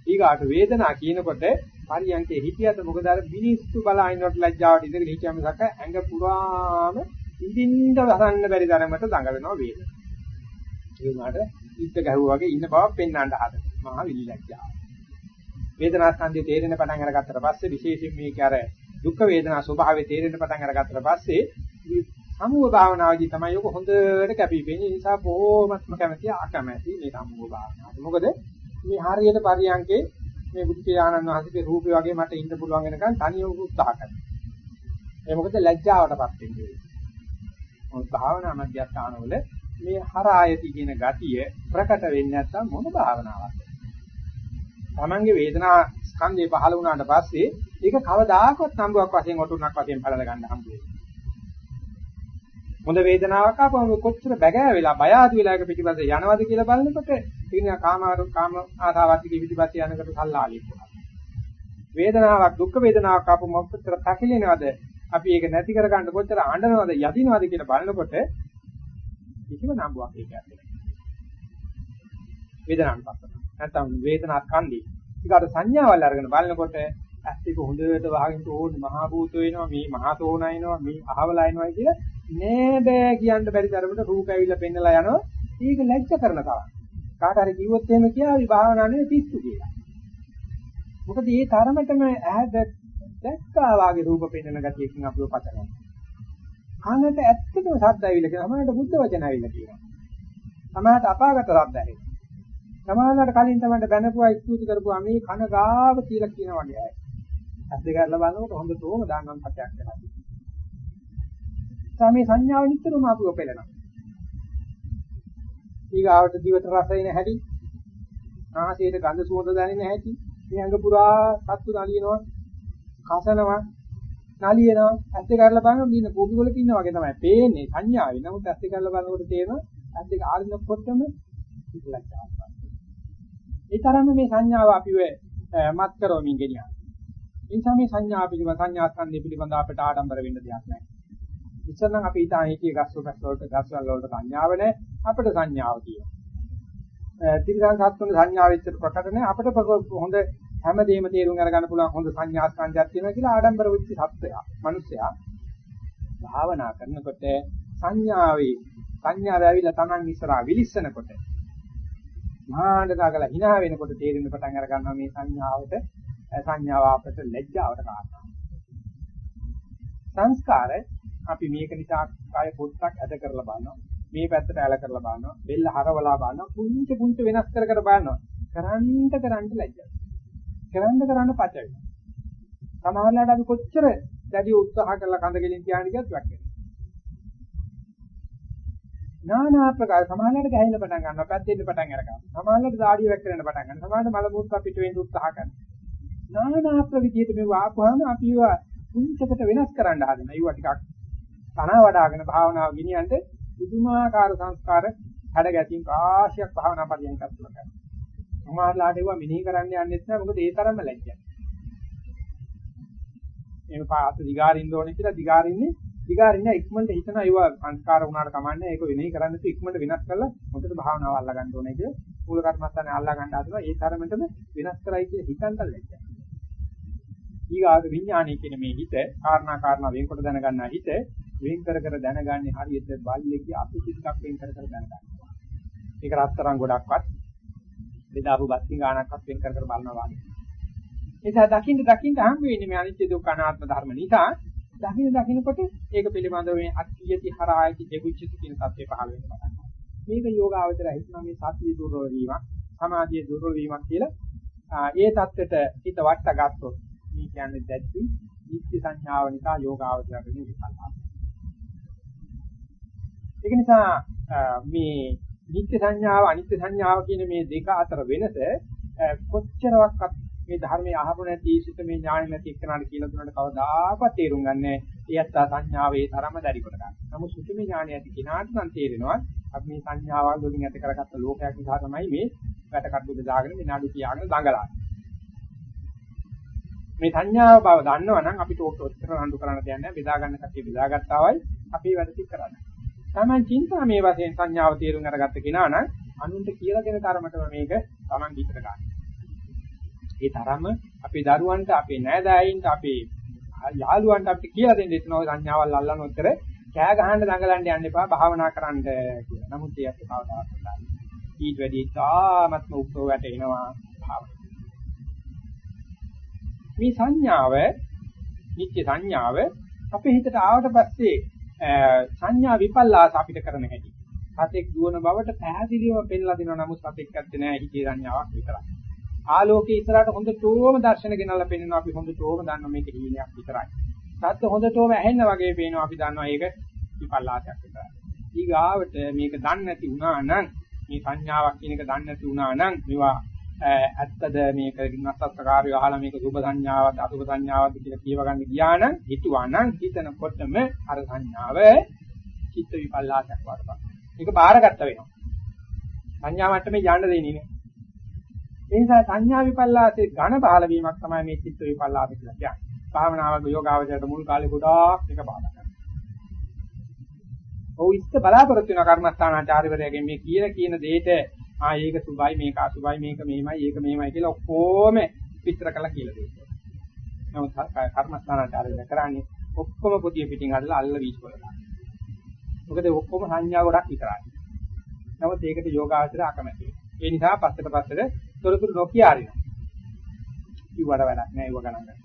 ඊගාට වේදනා කියනකොට පරියන්කේ හිතියද මොකද අර මිනිස්සු බලහිනකොට ලැජ්ජාවට ඉඳගෙන හිටියම සක ඇඟ පුරාම ඉදින්ද වසන්න බැරි තරමට දඟලනවා වේදනා. ඒ උනාට ඉද්ද ගැහුවා වගේ ඉන්න බවක් පෙන්වන්න හදන. මහා විලිලැජ්ජාව. වේදනා ස්කන්ධය තේරෙන පටන් අරගත්තට පස්සේ විශේෂයෙන් මේක අර දුක් වේදනා ස්වභාවය තේරෙන පටන් අරගත්තට පස්සේ සමුහ භාවනාවේදී තමයි ඔක හොඳට කැපිපෙන්නේ. ඒ නිසා බොහොමත්ම කැමැති අකමැති මේ සමුහ භාවනාව. මොකද මේ හරියට පරියන්කේ මේ බුද්ධ ඥානන් වහන්සේගේ රූපේ වගේ මට ඉන්න පුළුවන් වෙනකන් තනියම උත්සාහ කරනවා. ඒ මොකද ලැජ්ජාවටපත් වෙන්නේ. මොකද භාවනා මධ්‍යස්ථානවල මේ හරායති කියන ගතිය ප්‍රකට වෙන්නේ නැත්නම් මොන භාවනාවක්ද? Tamange වේදනා ස්කන්ධේ පහළ වුණාට පස්සේ ඒක කවදාකවත් නම්බුවක් වශයෙන් ඔටුනක් වශයෙන් බලලා ගන්න හම්බ වෙන්නේ. හොඳ වේදනාවක් ආපුවම කොච්චර බැගෑ වෙලා බය ආදි වෙලා එක පිටිපස්ස යනවද කියලා බලනකොට ඉතින් කාම කාම ආසාවත් පිටිපස්ස යනකොට සල්ලාලියක් වුණා. වේදනාවක් දුක් වේදනාවක් ආපුවම කොච්චර තකිලිනවද අපි ඒක නැති කර ගන්න කොච්චර අඬනවද යදිනවද කියලා බලනකොට කිසිම නම්බුවක් ඒකයක් නැහැ. වේදනාවක් පස්සන. නැත්තම් වේදනා ස්කන්ධي. ඊකට සංඥාවල් අරගෙන බලනකොට ඇස් දෙක හොඳට වහගෙන ඕනේ මහා භූත වෙනවා මේ මහා තෝණයිනවා මේ අහවලා එනවා කියලා නෑ බෑ කියන්න බැරි තරමට රූප ඇවිල්ලා පෙන්නලා යනවා. ඒක ලැජ්ජ කරන තරම්. කාට හරි කිව්වොත් එහෙම කියාවි භාවනා නෙවෙයි පිස්සු කියලා. මොකද මේ තරමටම ඈ දැක්කා වාගේ රූප පෙන්නන ගතියකින් අපිව පතනවා. කනට ඇත්තටම ශබ්ද ඇවිල්ලා කියනවා. සමහරට බුද්ධ වචන ඇවිල්ලා කියනවා. සමහරට අපාගත ශබ්ද ඇහෙනවා. සමහරකට කලින් තමයි බැනපුවා ස්තුති කරපුවා මේ කන ගාව කියලා කියන වගේ අය. ඇස් දෙක අරලා බලනකොට හොඳටම දානම් පතයක් කරලා. සමේ සංඥාව නිතරම අපිව පෙළෙනවා. ඊගාවට දිවට රස එන හැටි, ආහසයට ගඳ සුවඳ දැනෙන හැටි, මේ ඇඟ පුරා සත්තු නලියනවා, කසනවා, නලියනවා, ඇස් දෙක අරලා බලනකොට දින කෝපි වලක ඉන්නා වගේ තමයි පේන්නේ සංඥාවේ. නමුත් ඇස් දෙක අරලා බලනකොට තේරෙනවා ඇස් දෙක ආරිනකොටම ඉලක්කයක්. ඒ තරම්ම මේ සංඥාව අපිව මත් කරවමින් ගෙනියනවා. ඒ නිසා මේ සංඥා පිළිබඳ සංඥා ස්කන්ධය පිළිබඳ අපට ආඩම්බර වෙන්න දෙයක් නැහැ. ඉස්සර නම් අපි හිතා හිටියේ ගස් වල වලට ගස් වල වලට සංඥාව නැහැ අපිට සංඥාව තියෙනවා. තිරිසන් සත්තුන් සංඥාව විතර ප්‍රකට නැහැ අපිට හොඳ හැමදේම තේරුම් අරගන්න පුළුවන් හොඳ සංඥා ස්කන්ධයක් තියෙනවා කියලා ආඩම්බර වෙච්ච සත්‍යය. මිනිස්සයා භාවනා කරනකොට සංඥාවේ සංඥාව ඇවිල්ලා Taman ඉස්සරහා විලිස්සනකොට මහාණ්ඩදාගලා hina වෙනකොට තේරෙන්න පටන් අර ගන්නවා මේ සංඥාවට සංඥාව අපට ලැජ්ජාවට කාරණා. සංස්කාරය අපි මේක නිසා කාය පොට්ටක් ඇද කරලා බලනවා. මේ පැත්තට ඇල කරලා බලනවා. බෙල්ල හරවලා බලනවා. පුංචි පුංචි වෙනස් කර කර බලනවා. කරන්ට කරන්ට ලැජ්ජා. කරන්න කරන්න පච වෙනවා. සමහරවිට අපි කොච්චර දැඩි උත්සාහ කරලා කඳ ගෙලින් තියාගෙන ගියත් වැක්කෙනවා. නානා ආකාර සමහරවිට ගැහෙන්න පටන් ගන්නවා, පැද්දෙන්න පටන් අරගන්නවා. සමහරවිට දාඩිය වැක්කෙන්න පටන් ගන්නවා. සමහරවිට මල මුත්‍රා පිට වෙන්න උත්සාහ කරනවා. නානා ආකාර විදිහට මේ වාපුවාම අපි ඒවා කුංචකට වෙනස් කරන්න හදනවා. ඒවා ටිකක් තන වඩාගෙන භාවනාව ගෙනියන්න පුදුමාකාර සංස්කාර හැඩ ගැටීම් කාශියක් භාවනා පරියන්කත් තුළ කරනවා. සමහරලාට ඒවා මෙනෙහි කරන්න යන්නෙත් නැහැ මොකද ඒ තරම්ම ලැජ්ජයි. එහෙම පාත දිගාරින්න ඕනේ කියලා දිගාරින්නේ දිගාරින්න ඉක්මනට හිතන ඒවා සංස්කාර වුණාට කමන්නේ ඒක වෙනෙහි කරන්න තු ඉක්මනට වෙනස් කරලා මොකද භාවනාව අල්ලා ගන්න ඕනේ කියලා මූල කර්මස්ථානේ අල්ලා ගන්න හදනවා ඒ තරමටම වෙනස් කරයි කියලා හිතන්න ලැජ්ජයි. ඊගාට විඥානයේ කියන මේ හිත කාරණා කාරණා වෙන්කොට දැනගන්නා හිත වෙන් කර කර දැනගන්නේ හරියට බල්ලෙක්ගේ අපිටිකක් වෙන් කර කර දැනගන්නවා. ඒක රත්තරන් ගොඩක්වත් බෙදාපු බත්ති ගානක්වත් වෙන් කර කර බලනවා වගේ. නිසා දකින්න දකින්න හම් වෙන්නේ මේ අනිත්‍ය දුක්ඛ අනාත්ම ධර්ම නිසා දකින්න දකින්නකොට ඒක පිළිබඳව මේ අත්‍යති හරායති දෙගුච්චති කියන தත්ත්වය පහළ වෙන පටන් ගන්නවා. මේක යෝගාවචර හිතනවා මේ සතිය දුර්වල වීමක්, සමාධිය දුර්වල වීමක් කියලා ඒ தත්ත්වෙට හිත වට ගත්තොත් මේ කියන්නේ දැක්ටි නිත්‍ය සංඥාව නිසා යෝගාවචරයට විපල්ලාස. ඒක නිසා මේ නිත්‍ය සංඥාව අනිත්‍ය සංඥාව කියන මේ දෙක අතර වෙනස කොච්චරවත් මේ ධර්මයේ අහපු නැති සිත මේ ඥාන නැති එක්කනට කියලා දුන්නට කවදාකවත් තේරුම් ගන්නෑ. ඒ අත්ත සංඥාවේ තරම දැරි කොට ගන්න. නමුත් සුතුමේ ඥානය ඇති කෙනාට නම් තේරෙනවා අපි මේ සංඥාවල් වලින් ඇති කරගත්ත ලෝකයක් නිසා තමයි මේ වැට කඩුද දාගෙන මේ නඩු කියාගෙන දඟලන්නේ. මේ සංඥාව බව දන්නවනම් අපිට ඔච්චර රණ්ඩු කරන්න දෙයක් නැහැ. බෙදා ගන්න කතිය බෙදාගත්තාවයි අපි වැඩ ටික කරන්නේ. Taman චින්තා මේ වශයෙන් සංඥාව තේරුම් අරගත්ත කෙනා නම් අනුන්ට කියලා දෙන තරමටම මේක Taman විතර ගන්න. ඒ තරම අපේ දරුවන්ට, අපේ නෑදෑයින්ට, අපේ යාළුවන්ට අපිට කියලා දෙන්න දෙන ඔය සංඥාවල් අල්ලන උතර කෑ ගහන්න දඟලන්න යන්න එපා භාවනා කරන්න කියලා. නමුත් ඒත් කවදාවත් නැහැ. ඊට වැඩි තාමත්ම උත්සව වැටෙනවා භාවනා. මේ සංඥාව, නිත්‍ය සංඥාව අපේ හිතට ආවට පස්සේ සංඥා විපල්ලාස අපිට කරන හැටි. සතෙක් දුවන බවට පැහැදිලිවම පෙන්ලා දෙනවා නමුත් සතෙක් ඇත්තේ නැහැ හිතේ සංඥාවක් විතරයි. ආලෝකයේ ඉස්සරහට හොඳටම දර්ශන ගෙනල්ලා පෙන්වනවා අපි හොඳටම දන්නවා මේක හීනයක් විතරයි. සත්‍ය හොඳටම ඇහෙන්න වගේ පේනවා අපි දන්නවා ඒක විපල්ලාසයක් විතරයි. ඊගාවට මේක දන්නේ නැති වුණා නම් මේ සංඥාවක් කියන එක දන්නේ නැති වුණා නම් මේවා ඇත්තද මේක නස්සත්කාරය අහලා මේක සුභ සංඥාවක්ද අසුභ සංඥාවක්ද කියලා කියව ගන්න ගියා නම් හිතුවා නම් හිතනකොටම අර සංඥාව චිත්ත විපල්ලාසයක් වඩපත්. මේක බාරගත්ත වෙනවා. සංඥා මට්ටමේ යන්න දෙන්නේ නෑ. ඒ නිසා සංඥා විපල්ලාසයේ ඝන බහල වීමක් තමයි මේ චිත්ත විපල්ලාස කියලා කියන්නේ. භාවනාවක යෝගාවචරයට මුල් කාලේ ගොඩාක් එක බාධා කරනවා. ඔව් ඉස්ස බලාපොරොත්තු වෙන කර්මස්ථානාචාර්යවරයාගෙන් මේ කියන කියන දෙයට ආ ඒක සුභයි මේක අසුභයි මේක මෙහෙමයි ඒක මෙහෙමයි කියලා ඔක්කොම විස්තර කරලා කියලා දෙනවා. නමුත් කර්මස්ථානාචාරය කරන්නේ ඔක්කොම පොතිය පිටින් අල්ලලා අල්ල වීස් කරලා. මොකද ඔක්කොම සංඥා ගොඩක් විතරයි. නමුත් ඒකට යෝගාචර අකමැති. ඒ නිසා පස්සට පස්සට තොරතුරු නොකිය ආරිනවා. කිව්වට වැඩක් නෑ ඒව ගණන් ගන්න.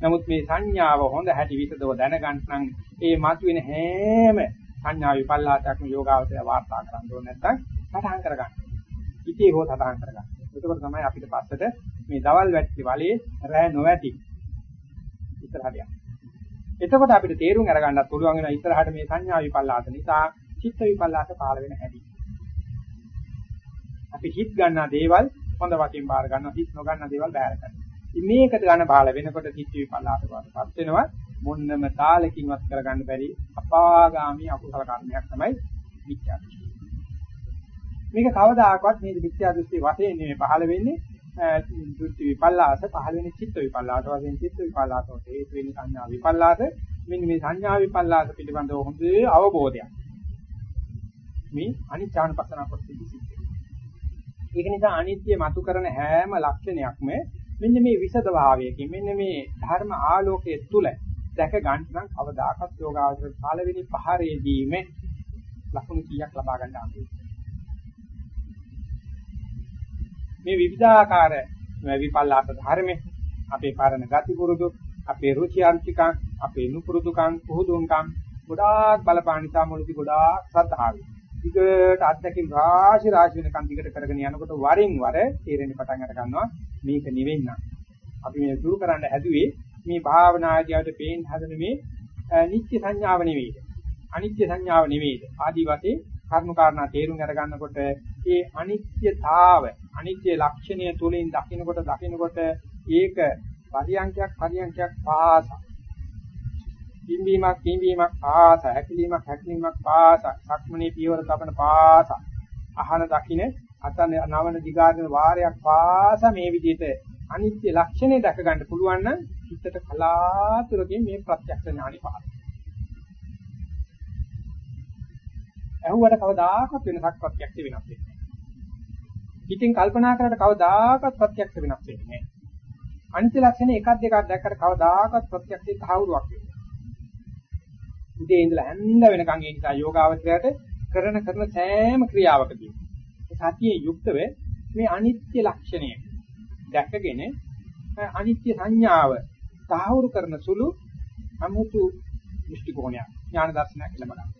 නමුත් මේ සංඥාව හොඳ හැටි විසදව දැනගන්න නම් ඒ මතුවෙන හැම සංඥා විපල්ලාසයක්ම යෝගාවචරය වාර්තා කරන්න ඕනේ නැත්නම් සටහන් කරගන්න. ඉතේ හෝ සටහන් කරගන්න. එතකොට තමයි අපිට පස්සට මේ දවල් වැටි වලේ රෑ නොවැටි ඉස්සරහට යන්නේ. එතකොට අපිට තේරුම් අරගන්නත් පුළුවන් වෙනවා ඉස්සරහට මේ සංඥා විපල්ලාස නිසා චිත්ත විපල්ලාස පහළ වෙන හැටි. අපි හිත ගන්නා දේවල් හොඳ වශයෙන් බාර ගන්නවා හිත නොගන්නා දේවල් බාර ගන්නවා. ඉතින් මේකට ගන්න බාල වෙනකොට චිත්ත විපල්ලාස වඩපත් වෙනවා මොන්නම තාලකින්වත් කරගන්න බැරි අපාගාමී අකුසල කර්මයක් තමයි මිත්‍යා දෘෂ්ටි. මේක කවදාකවත් මේ මිත්‍යා දෘෂ්ටි වශයෙන් නෙමෙයි පහළ වෙන්නේ. දෘෂ්ටි විපල්ලාස පහළ වෙන්නේ චිත්ත විපල්ලාස වශයෙන්. චිත්ත විපල්ලාස වලට හේතු වෙන්නේ සංඥා විපල්ලාස. මෙන්න මේ සංඥා විපල්ලාස පිළිබඳව හොඳ අවබෝධයක්. මේ අනිත්‍යානුපස්සන කොටසදී සිද්ධ. වෙනවා ඒක නිසා අනිත්‍ය මතු කරන හැම ලක්ෂණයක්ම මෙන්න මේ විසද භාවයකින් මෙන්න මේ ධර්ම ආලෝකයේ තුල දැක ගන්න නම් කවදාකවත් යෝගාවචර පළවෙනි පහරේදීම ලකුණු කීයක් ලබා ගන්න අමාරුයි. මේ විවිධාකාර විපල්ලාස ධර්මයේ අපේ පරණ ගති පුරුදු අපේ රුචි අරුචිකම් අපේ නුපුරුදුකම් පුහුදුන්කම් ගොඩාක් බලපාන නිසා මුලදී ගොඩාක් සද්ධාවේ ටිකට අත්දැකීම් රාශි රාශි වෙනකන් දිගට කරගෙන යනකොට වරින් වර තේරෙන්න පටන් අර ගන්නවා මේක නෙවෙන්න. අපි මේ දුරු කරන්න හැදුවේ මේ භාවනාදියට පේන්න හදන මේ නිත්‍ය සංඥාව නෙවෙයිද? අනිත්‍ය සංඥාව නෙවෙයිද? ආදි වශයෙන් කර්ම කාරණා තේරුම් අර ගන්නකොට ඒ අනිත්‍යතාව අනිත්‍ය ලක්ෂණය තුලින් දකින්නකොට දකින්නකොට ඒක පරියන්කයක් පරියන්කයක් පාසා පිම්බීමක් පිම්බීමක් පාස හැකිලීමක් හැකිලීමක් පාස සක්මනේ පියවර තබන පාස අහන දකින්න අතන නවන දිගාගෙන වාරයක් පාස මේ විදිහට අනිත්‍ය ලක්ෂණය දැක ගන්න පුළුවන් නම් හිතට කලාතුරකින් මේ ප්‍රත්‍යක්ෂ ඥානෙ පහළ ඇහුවට කවදාකවත් වෙනසක් ප්‍රත්‍යක්ෂ වෙනස් වෙන්නේ නැහැ. හිතින් කල්පනා කරලා කවදාකවත් ප්‍රත්‍යක්ෂ වෙනස් වෙන්නේ නැහැ. අනිත්‍ය ලක්ෂණ එකක් දෙකක් දැක්කට කවදාකවත් ප්‍රත්‍යක්ෂේ තහවුරුවක් වෙන්නේ උදේ ඉඳලා හැන්ද වෙනකන් ඒ නිසා යෝගාවචරයට කරන කරන සෑම ක්‍රියාවකදී සතියේ යුක්තව මේ අනිත්‍ය ලක්ෂණය දැකගෙන අනිත්‍ය සංඥාව සාහවුරු කරන සුළු අමුතු දෘෂ්ටි කෝණයක් ඥාන දර්ශනයක් කියලා බලන්න.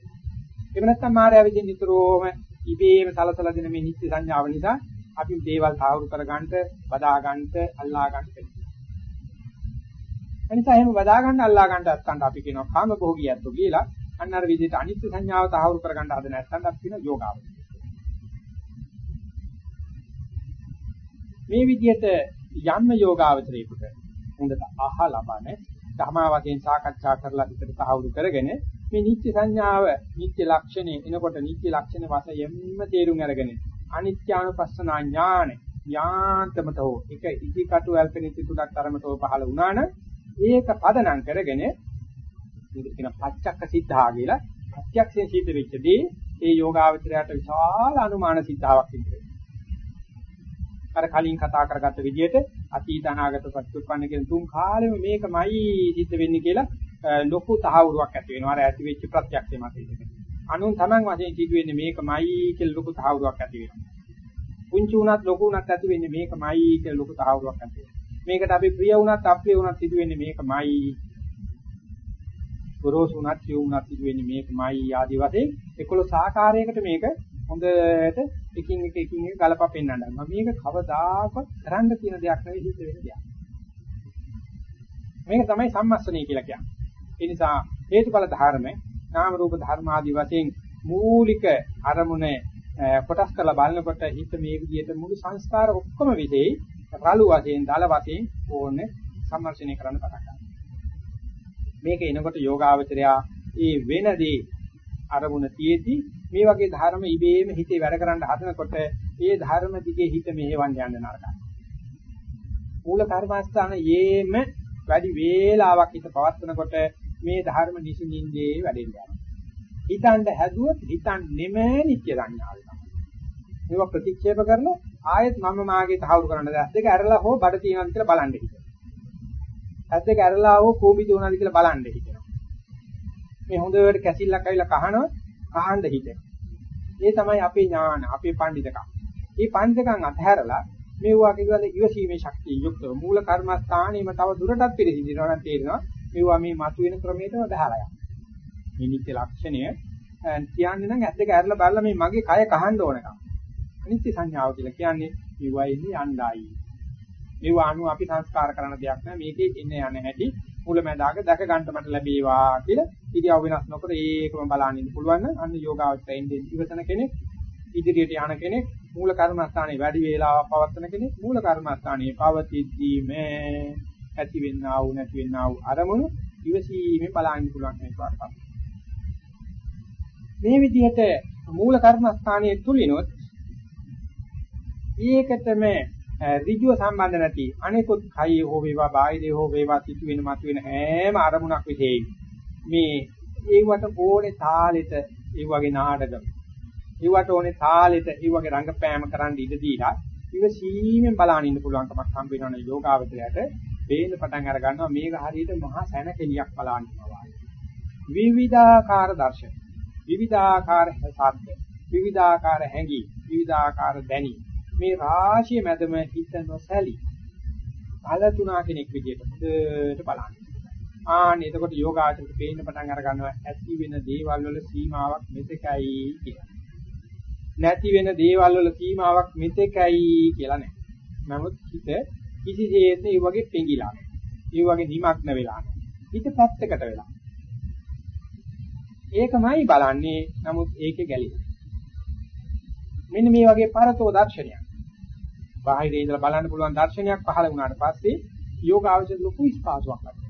එහෙම නැත්නම් මායාව විදිහින් නිතරම ඉබේම සලසලා දෙන මේ නිත්‍ය සංඥාව නිසා අපි දේවල් සාහවුරු කරගන්න, බදා ගන්නට, අල්ලා ගන්නට එනිසා එහෙම බදා ගන්න අල්ලා ගන්න නැත්නම් අපි කියනවා කාම භෝගියත්තු කියලා. අන්න අර විදිහට අනිත්‍ය සංඥාව තහවුරු කරගන්න හද නැත්නම් අපි කියනවා යෝගාවචර. මේ විදිහට යන්න යෝගාවචරයේකට හොඳට අහලා බලන ධර්මාවතෙන් සාකච්ඡා කරලා හිතට තහවුරු කරගෙන මේ නිත්‍ය සංඥාව නිත්‍ය ලක්ෂණය එනකොට නිත්‍ය ලක්ෂණ වශයෙන්ම තේරුම් අරගෙන අනිත්‍යානුපස්සනා ඥාන යාන්තමත හෝ එක ඉදිකටු ඇල්පෙනිති තුඩක් තරමතෝ පහළ වුණා නම් ඒක පදනම් කරගෙන මේක කියන පච්චක්ක සිද්ධා කියලා ප්‍රත්‍යක්ෂයෙන් සිද්ධ වෙච්චදී ඒ යෝගාවචරයට විශාල අනුමාන සිද්ධාවක් සිද්ධ අර කලින් කතා කරගත්ත විදිහට අතීත අනාගත ප්‍රතිඋත්පන්න කියන තුන් කාලෙම මේකමයි සිද්ධ වෙන්නේ කියලා ලොකු තහවුරුවක් ඇති වෙනවා. අර ඇති වෙච්ච ප්‍රත්‍යක්ෂය මත ඉඳගෙන. අනුන් Taman වශයෙන් සිදු වෙන්නේ මේකමයි කියලා ලොකු තහවුරුවක් ඇති වෙනවා. පුංචි උනත් ලොකු උනත් ඇති වෙන්නේ මේකමයි කියලා ලොකු තහවුරුවක් ඇති වෙනවා. මේකට අපි ප්‍රිය වුණත් අප්‍රිය වුණත් සිදු වෙන්නේ මේකමයි. ගොරෝසු වුණත් සියුම් වුණත් සිදු වෙන්නේ මේකමයි ආදි වශයෙන් 11 ආකාරයකට මේක හොඳට එකින් එක එකින් එක ගලපා පෙන්වන්න. මේක කවදාකවත් කරන්න තියෙන දෙයක් නෙවෙයි සිද්ධ වෙන දෙයක්. මේක තමයි සම්මස්සනය කියලා කියන්නේ. ඒ නිසා හේතුඵල ධර්ම, නාම රූප ධර්ම ආදී වශයෙන් මූලික අරමුණ කොටස් කරලා බලනකොට හිත මේ විදිහට මුළු සංස්කාර ඔක්කොම විදෙයි රළු වශයෙන් දල වශයෙන් ඕනේ සම්මර්ෂණය කරන්න පටන් ගන්නවා. මේක එනකොට යෝගාවචරයා ඒ වෙනදී අරමුණ තියේදී මේ වගේ ධර්ම ඉබේම හිතේ වැඩ කරන්න හදනකොට ඒ ධර්ම දිගේ හිත මෙහෙවන්න යන්න නරකයි. මූල කර්මස්ථාන යේම වැඩි වේලාවක් හිත පවත්වනකොට මේ ධර්ම නිසින්ින්දේ වැඩෙන්න යනවා. හිතන්න හැදුවොත් හිතන් නෙමෙයි නිත්‍ය සංඥාව තමයි. මේවා ප්‍රතික්ෂේප කරලා ආයෙත් මම මාගේ තහවුරු කරන්න දැස් දෙක ඇරලා හෝ බඩ තියනවාද කියලා බලන්න හිතෙනවා. ඇස් දෙක ඇරලා හෝ කෝඹි දුවනවාද කියලා බලන්න හිතෙනවා. මේ හොඳට කැසිල්ලක් ඇවිල්ලා කහනවා කහන්න හිතෙනවා. ඒ තමයි අපේ ඥාන, අපේ පඬිතකම්. මේ පඬිතකම් අතහැරලා මේ වාගේ වල ඉවසීමේ ශක්තිය යුක්තව මූල කර්මස්ථානෙම තව දුරටත් පිළිසිඳිනවා නම් තේරෙනවා මේවා මේ මතුවෙන ක්‍රමයටම බහලා යනවා. මේ නිත්‍ය ලක්ෂණය කියන්නේ නම් ඇස් දෙක ඇරලා බලලා මේ මගේ කය කහන්න ඕනකම්. අනිත්‍ය සංඥාව කියලා කියන්නේ මෙවයි ඉන්නේ යණ්ඩායි. මේවා අනු අපි සංස්කාර කරන දෙයක් නෑ මේකේ ඉන්න යන හැටි මුලැමැදාක දැක ගන්න මට ලැබේවා කියලා ඉතිව වෙනස් නොකර ඒකම බලන්න ඉන්න පුළුවන් නම් අන්න යෝගාවචරයෙන් ඉවසන කෙනෙක් ඉදිරියට යන කෙනෙක් මූල කර්මස්ථානයේ වැඩි වේලාවක් පවත්වන කෙනෙක් මූල කර්මස්ථානයේ පවතිද්දීම ඇති වෙන්නා වූ නැති වෙන්නා වූ අරමුණු ඉවසීමේ බලන්න පුළුවන් කෙනෙක් මේ විදිහට මූල කර්මස්ථානයේ තුලිනොත් ඒකටම ඍජුව සම්බන්ධ නැති අනිකුත් කයි හෝ වේවා බාහිරේ හෝ වේවා සිදුවෙන මතුවෙන හැම අරමුණක් විශේෂයි. මේ ඒවට ඕනේ තාලෙට ඒ වගේ නාටකම් ඒවට ඕනේ තාලෙට ඒ වගේ රංගපෑම කරන්න ඉඩ දීලා ඉවසීමෙන් බලන්න ඉන්න පුළුවන්කමක් හම්බ වෙනවනේ යෝගාවචරයට. වේද පටන් අර ගන්නවා මේක හරියට මහා සැනකෙලියක් බලන්න ඉන්නවා විවිධාකාර දර්ශන විවිධාකාර ශබ්ද විවිධාකාර හැඟි විවිධාකාර දැනි මේ රාශිය මැදම හිත නොසැලී කලතුණා කෙනෙක් විදිහට හොඳට බලන්න. ආන්න එතකොට යෝගාචරයට පේන්න පටන් අර ගන්නවා ඇති වෙන දේවල් වල සීමාවක් මෙතකයි කියලා. නැති වෙන දේවල් වල සීමාවක් මෙතෙකයි කියලා නැහැ. නමුත් හිත කිසිසේත් ඒ වගේ පෙඟිලා නැහැ. ඒ වගේ නිමග්න වෙලා නැහැ. හිත පැත්තකට වෙලා. ඒකමයි බලන්නේ. නමුත් ඒකේ ගැලෙන්නේ. මෙන්න මේ වගේ පරතෝ දර්ශනයක්. බාහිරේ ඉඳලා බලන්න පුළුවන් දර්ශනයක් පහළ වුණාට පස්සේ යෝගාවචර ලොකු ස්පාසුවක් ලබනවා.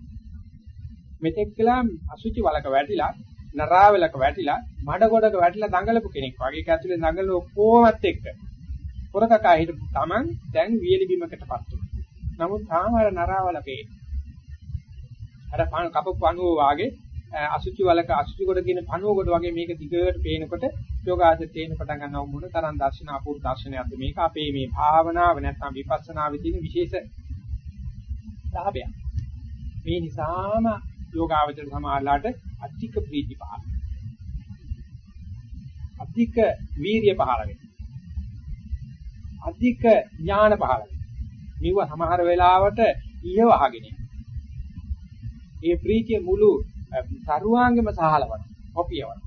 මෙතෙක් කළා අසුචි වලක වැටිලා නරාවලක වැටිලා මඩ ගොඩක වැටිලා දඟලපු කෙනෙක් වගේ ඒක ඇතුලේ දඟල ඔක්කොමත් එක්ක පොරකකා හිටපු Taman දැන් වියලි බිමකටපත් වුණා. නමුත් තාම අර නරාවලකේ අර පාන කපපු පණුව වාගේ අසුචි වලක අසුචි කොට කියන පණුව කොට වගේ මේක දිගට පේනකොට යෝගාචර තේන පටන් ගන්නව මොන තරම් දර්ශන අපූර්ව දර්ශනයක්ද මේක අපේ මේ භාවනාව නැත්නම් විපස්සනාවේ තියෙන විශේෂ ලාභයක්. මේ නිසාම යෝගාවචර සමාලාට අධික ප්‍රීති පහළ. අධික වීරිය පහළ වෙනවා. අධික ඥාන පහළ වෙනවා. මේව සමහර වෙලාවට ඉහවහගෙන ඒ ප්‍රීතිය මුළු සරුවාංගෙම සහලවන කොපියවන.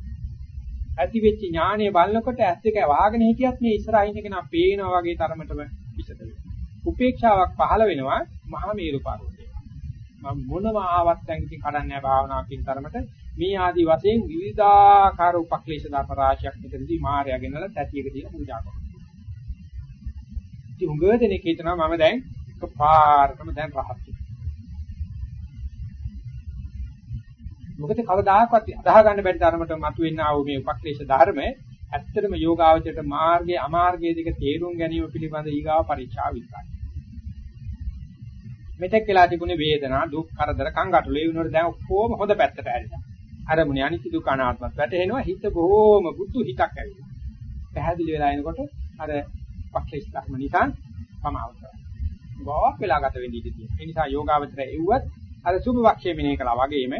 ඇති වෙච්ච ඥානය බලනකොට ඇස් දෙක වහගෙන හිටියත් මේ ඉස්සරහින් කෙනා පේනවා වගේ තරමටම පිටත වෙනවා. උපේක්ෂාවක් පහළ වෙනවා මහා මේරු පර්වතය. මම මොනම ආවත් දැන් ඉතින් කඩන්නේ නැහැ භාවනාව කියන තරමට මේ ආදි වශයෙන් විවිධාකාර උපක්ලේශ දාපරාශයක් මෙතනදී මායя ගෙනලා තැටියක දීලා පූජා කරනවා. ඉතින් උඟ දෙනෙක් හිතනවා මම දැන් එකපාරටම දැන් රහත් මොකද කවදාකවත් අදාහ ගන්න බැරි තරමට මතුවෙන්න ආව මේ උපක්ලේශ ධර්ම ඇත්තටම යෝගාවචරයට මාර්ගයේ අමාර්ගයේ දෙක තේරුම් ගැනීම පිළිබඳ ඊගාව පරීක්ෂා විතරයි. මෙතෙක් වෙලා තිබුණේ වේදනා, දුක්, කරදර, කංගටුළු ඒ වුණොත් දැන් ඔක්කොම හොඳ පැත්තට ඇරිලා. අරමුණේ අනිත්‍ය දුක අනාත්මත් වැටෙනවා හිත බොහෝම බුදු හිතක් ඇවිල්ලා. පැහැදිලි වෙලා එනකොට අර පක්ෂේස් ධර්ම නිසා සමාව කරනවා. ගොඩක් වෙලා ගත වෙන්න ඉඩ තියෙනවා. ඒ නිසා යෝගාවචරය එව්වත් අර සුභ පක්ෂයේ මිනේ කළා වගේම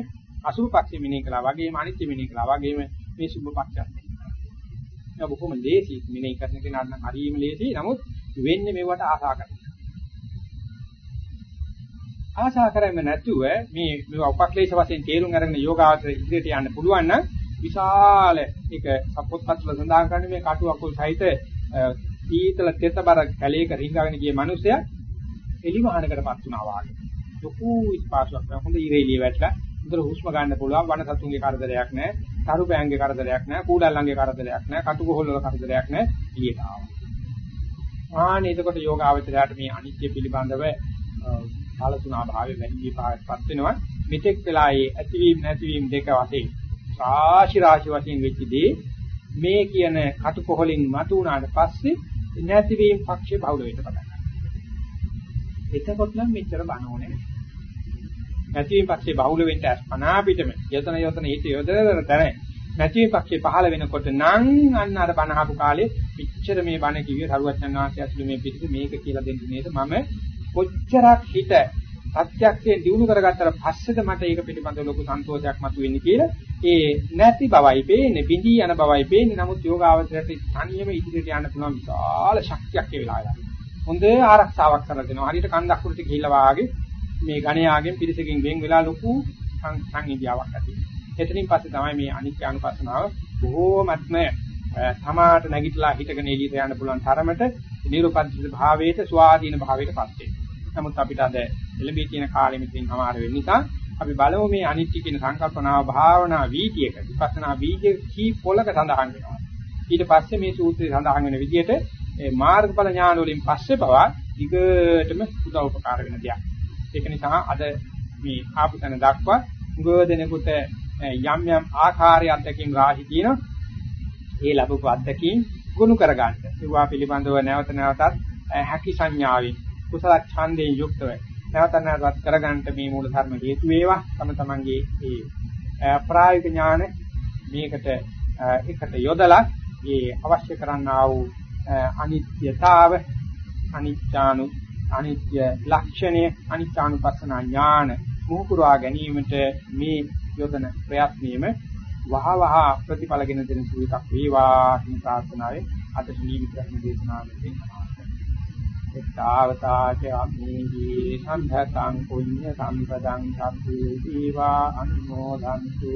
අසුභ පක්ෂයේ මිනේ කළා වගේම අනිත්‍ය මිනේ කළා වගේම මේ සුභ පක්ෂයත්. ඒක බොහොම ලේසි මිනේ කරන කෙනාට නම් හරියම ලේසි. නමුත් වෙන්නේ මෙවට ආසා කරනවා. ආශා කරන්නේ නැතුව මේ මේ උපක්ලේශ වශයෙන් තේරුම් අරගෙන යෝගාවචර ඉදිරියට යන්න පුළුවන් නම් විශාල ඒක සපොත්පත්වල සඳහන් කරන්නේ මේ කටු අකුල් සහිත සීතල තෙතබර කැලේක රිංගගෙන ගිය මිනිසයා එලිමහනකටපත් වුණා වාගේ. ලොකු ස්පාසුවක් හොඳ ඉරේලිය වැටලා හොඳට හුස්ම ගන්න පුළුවන් වන සතුන්ගේ කරදරයක් නැහැ. තරු බෑන්ගේ කරදරයක් නැහැ. කූඩල්ලන්ගේ කරදරයක් නැහැ. කටුකොහල් වල කරදරයක් නැහැ. එළියට ආවා. ආනේ එතකොට යෝගාවචරයට මේ අනිත්‍ය පිළිබඳව කාලසුනා භාවයේ වැඩි විපාකපත් වෙනවා මෙතෙක් වෙලා ඒ ඇතිවීම නැතිවීම දෙක වශයෙන් රාශි රාශි වශයෙන් වෙච්ච දේ මේ කියන කටුකොහලින් මතු වුණාට පස්සේ නැතිවීම පක්ෂේ බහුල වෙන්න පටන් ගන්නවා. එතකොට නම් මෙච්චර බනෝනේ. නැතිවීම පක්ෂේ බහුල වෙන්න අස්පනා පිටම යතන යතන හිත යොදවන තැන නැතිවීම පක්ෂේ පහළ වෙනකොට නම් අන්න අර බනහපු කාලේ පිච්චර මේ බණ කිව්වේ සරුවචන් වහන්සේ ඇතුළේ මේ පිටිස මේක කියලා දෙන්න නේද? මම කොච්චරක් හිත ප්‍රත්‍යක්ෂයෙන් දිනු කරගත්තට පස්සේද මට ඒක පිළිබඳව ලොකු සන්තෝෂයක් මතුවෙන්නේ කියලා ඒ නැති බවයි පේන්නේ බිඳී යන බවයි පේන්නේ. නමුත් යෝගාවචරයට තනියම ඉදිරියට යන්න පුළුවන් විශාල ශක්තියක් ඒ වෙලාවට හොඳ ආරක්ෂාවක් කරලා දෙනවා. හරියට කන්දක් උඩට ගිහිල්ලා වාගේ මේ ගණයාගෙන් පිරිසකින් වෙන් වෙලා ලොකු සංහිඳියාවක් ඇති. එතනින් පස්සේ තමයි මේ අනිත්‍ය අනුපස්සනාව බොහෝමත්ම සමාට නැගිටලා හිටගෙන එළියට යන්න පුළුවන් තරමට නිරූපද්දිත භාවයට ස්වාධීන භාවයට පත් වෙනවා නමුත් අපිට අද එළඹී තියෙන කාලෙ මෙතෙන් අමාරු වෙන නිසා අපි බලමු මේ අනිත්‍ය කියන සංකල්පනාව භාවනා වීතියක විපස්සනා වීතිය කී පොලක සඳහන් වෙනවා. ඊට පස්සේ මේ සූත්‍රයේ සඳහන් වෙන විදිහට මාර්ගඵල ඥාන වලින් පස්සේ පවා දිගටම උදව් උපකාර වෙන දෙයක්. ඒක නිසා අද මේ ආපු තැන දක්වා උගෝදෙනෙකුට යම් යම් ආකාරයේ අත්දැකීම් රාශි තියෙනවා. ඒ ලැබපු අත්දැකීම් ගුණ කරගන්න. ඒවා පිළිබඳව නැවත නැවතත් හැකි සංඥාවෙන් කුසල ඡන්දයෙන් යුක්තව නැවත නැවතත් කරගන්නට මේ මූල ධර්ම හේතු වේවා. තම තමන්ගේ ඒ ප්‍රායෝගික ඥාන මේකට එකට යොදලා මේ අවශ්‍ය කරන්නා වූ අනිත්‍යතාව අනිත්‍යානු අනිත්‍ය ලක්ෂණය අනිත්‍යානුපස්සන ඥාන මුහුකුරවා ගැනීමට මේ යොදන ප්‍රයත්නයේම වහ වහ ප්‍රතිඵලගෙන දෙන සුළු එකක් වේවා කියන ප්‍රාර්ථනාවෙන් අද ජීවිත ධර්ම දේශනාවෙන් එත්තාවතාච අම්මේහි සම්භතං පුඤ්ඤ සම්පදං සබ්බේ දීවා අනුමෝදන්තු.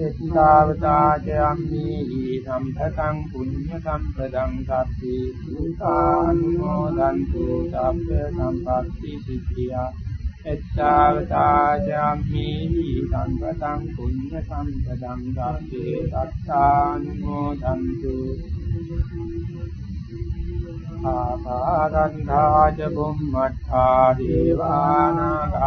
එත්තාවතාචයම්මි සම්පතං පුඤ්ඤ සම්පදං සබ්බේ සූතානුමෝදන්තු සබ්බ සම්පත්ති සිද්ධියා. එත්තාවතාචයම්මි සම්පතං පුඤ්ඤ සම්පදං සබ්බේ සත්තානුමෝදන්තු. ආකාසාගන්ධාච බුම්මත්තා දේවානාගාමහින්దికා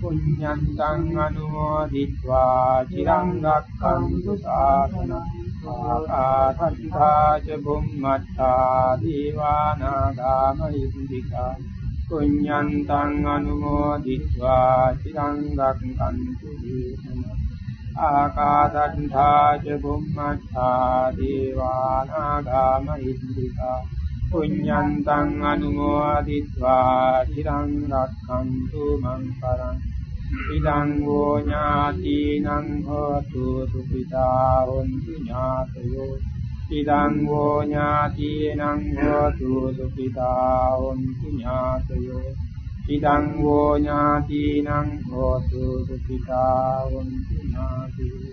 පුඤ්ඤන්තං අනුමෝදිत्वा চিරං රක්ඛන්තු සාසනං ආකාසාගන්ධාච බුම්මත්තා දේවානාගාමහින්దికා පුඤ්ඤන්තං අනුමෝදිत्वा চিරං රක්ඛන්තු දේශනං ආකාසට්ඨා ච බුම්මට්ඨා දේවානාගාම ඉද්దికා පුඤ්ඤන්තං අනුමෝදිत्वा চিරං රක්ඛන්තු මං පරං ඉදං වූ ඥාතිනං හෝතු සුඛිතා හොන්තු ඥාතයෝ ඉදං වූ ඥාතිනං හෝතු සුඛිතා හොන්තු ඥාතයෝ ඉදං වෝ ඥාතිනං හෝතු සුඛිතා වന്തു ඥාති